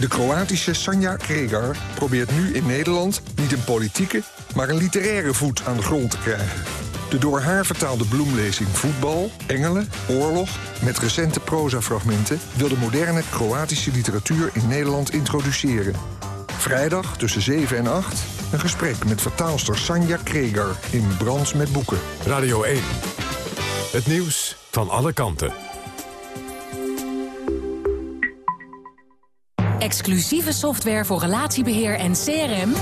De Kroatische Sanja Kregar probeert nu in Nederland niet een politieke, maar een literaire voet aan de grond te krijgen. De door haar vertaalde bloemlezing Voetbal, Engelen, Oorlog... met recente prosafragmenten wil de moderne Kroatische literatuur in Nederland introduceren. Vrijdag tussen 7 en 8 een gesprek met vertaalster Sanja Kregar in Brands met Boeken. Radio 1. Het nieuws van alle kanten. Exclusieve software voor relatiebeheer en CRM.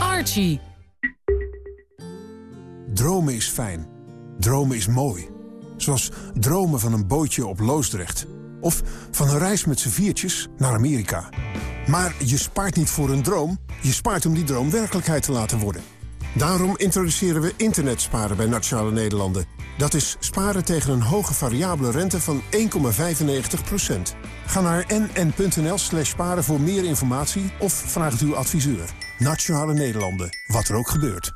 Archie. Dromen is fijn. Dromen is mooi. Zoals dromen van een bootje op Loosdrecht. Of van een reis met z'n viertjes naar Amerika. Maar je spaart niet voor een droom. Je spaart om die droom werkelijkheid te laten worden. Daarom introduceren we internetsparen bij Nationale Nederlanden. Dat is sparen tegen een hoge variabele rente van 1,95%. Ga naar nn.nl slash sparen voor meer informatie of vraag het uw adviseur. Nationale Nederlanden, wat er ook gebeurt.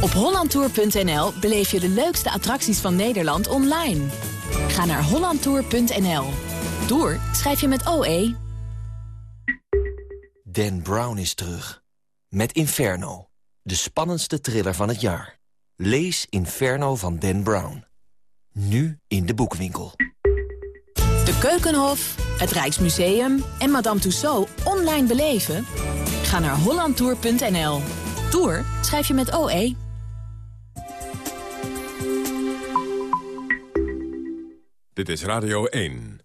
Op hollandtour.nl beleef je de leukste attracties van Nederland online. Ga naar hollandtour.nl. Tour schrijf je met OE. Dan Brown is terug. Met Inferno. De spannendste thriller van het jaar. Lees Inferno van Dan Brown. Nu in de boekwinkel. Keukenhof, het Rijksmuseum en Madame Tussauds online beleven? Ga naar hollandtour.nl. Tour schrijf je met OE. Dit is Radio 1.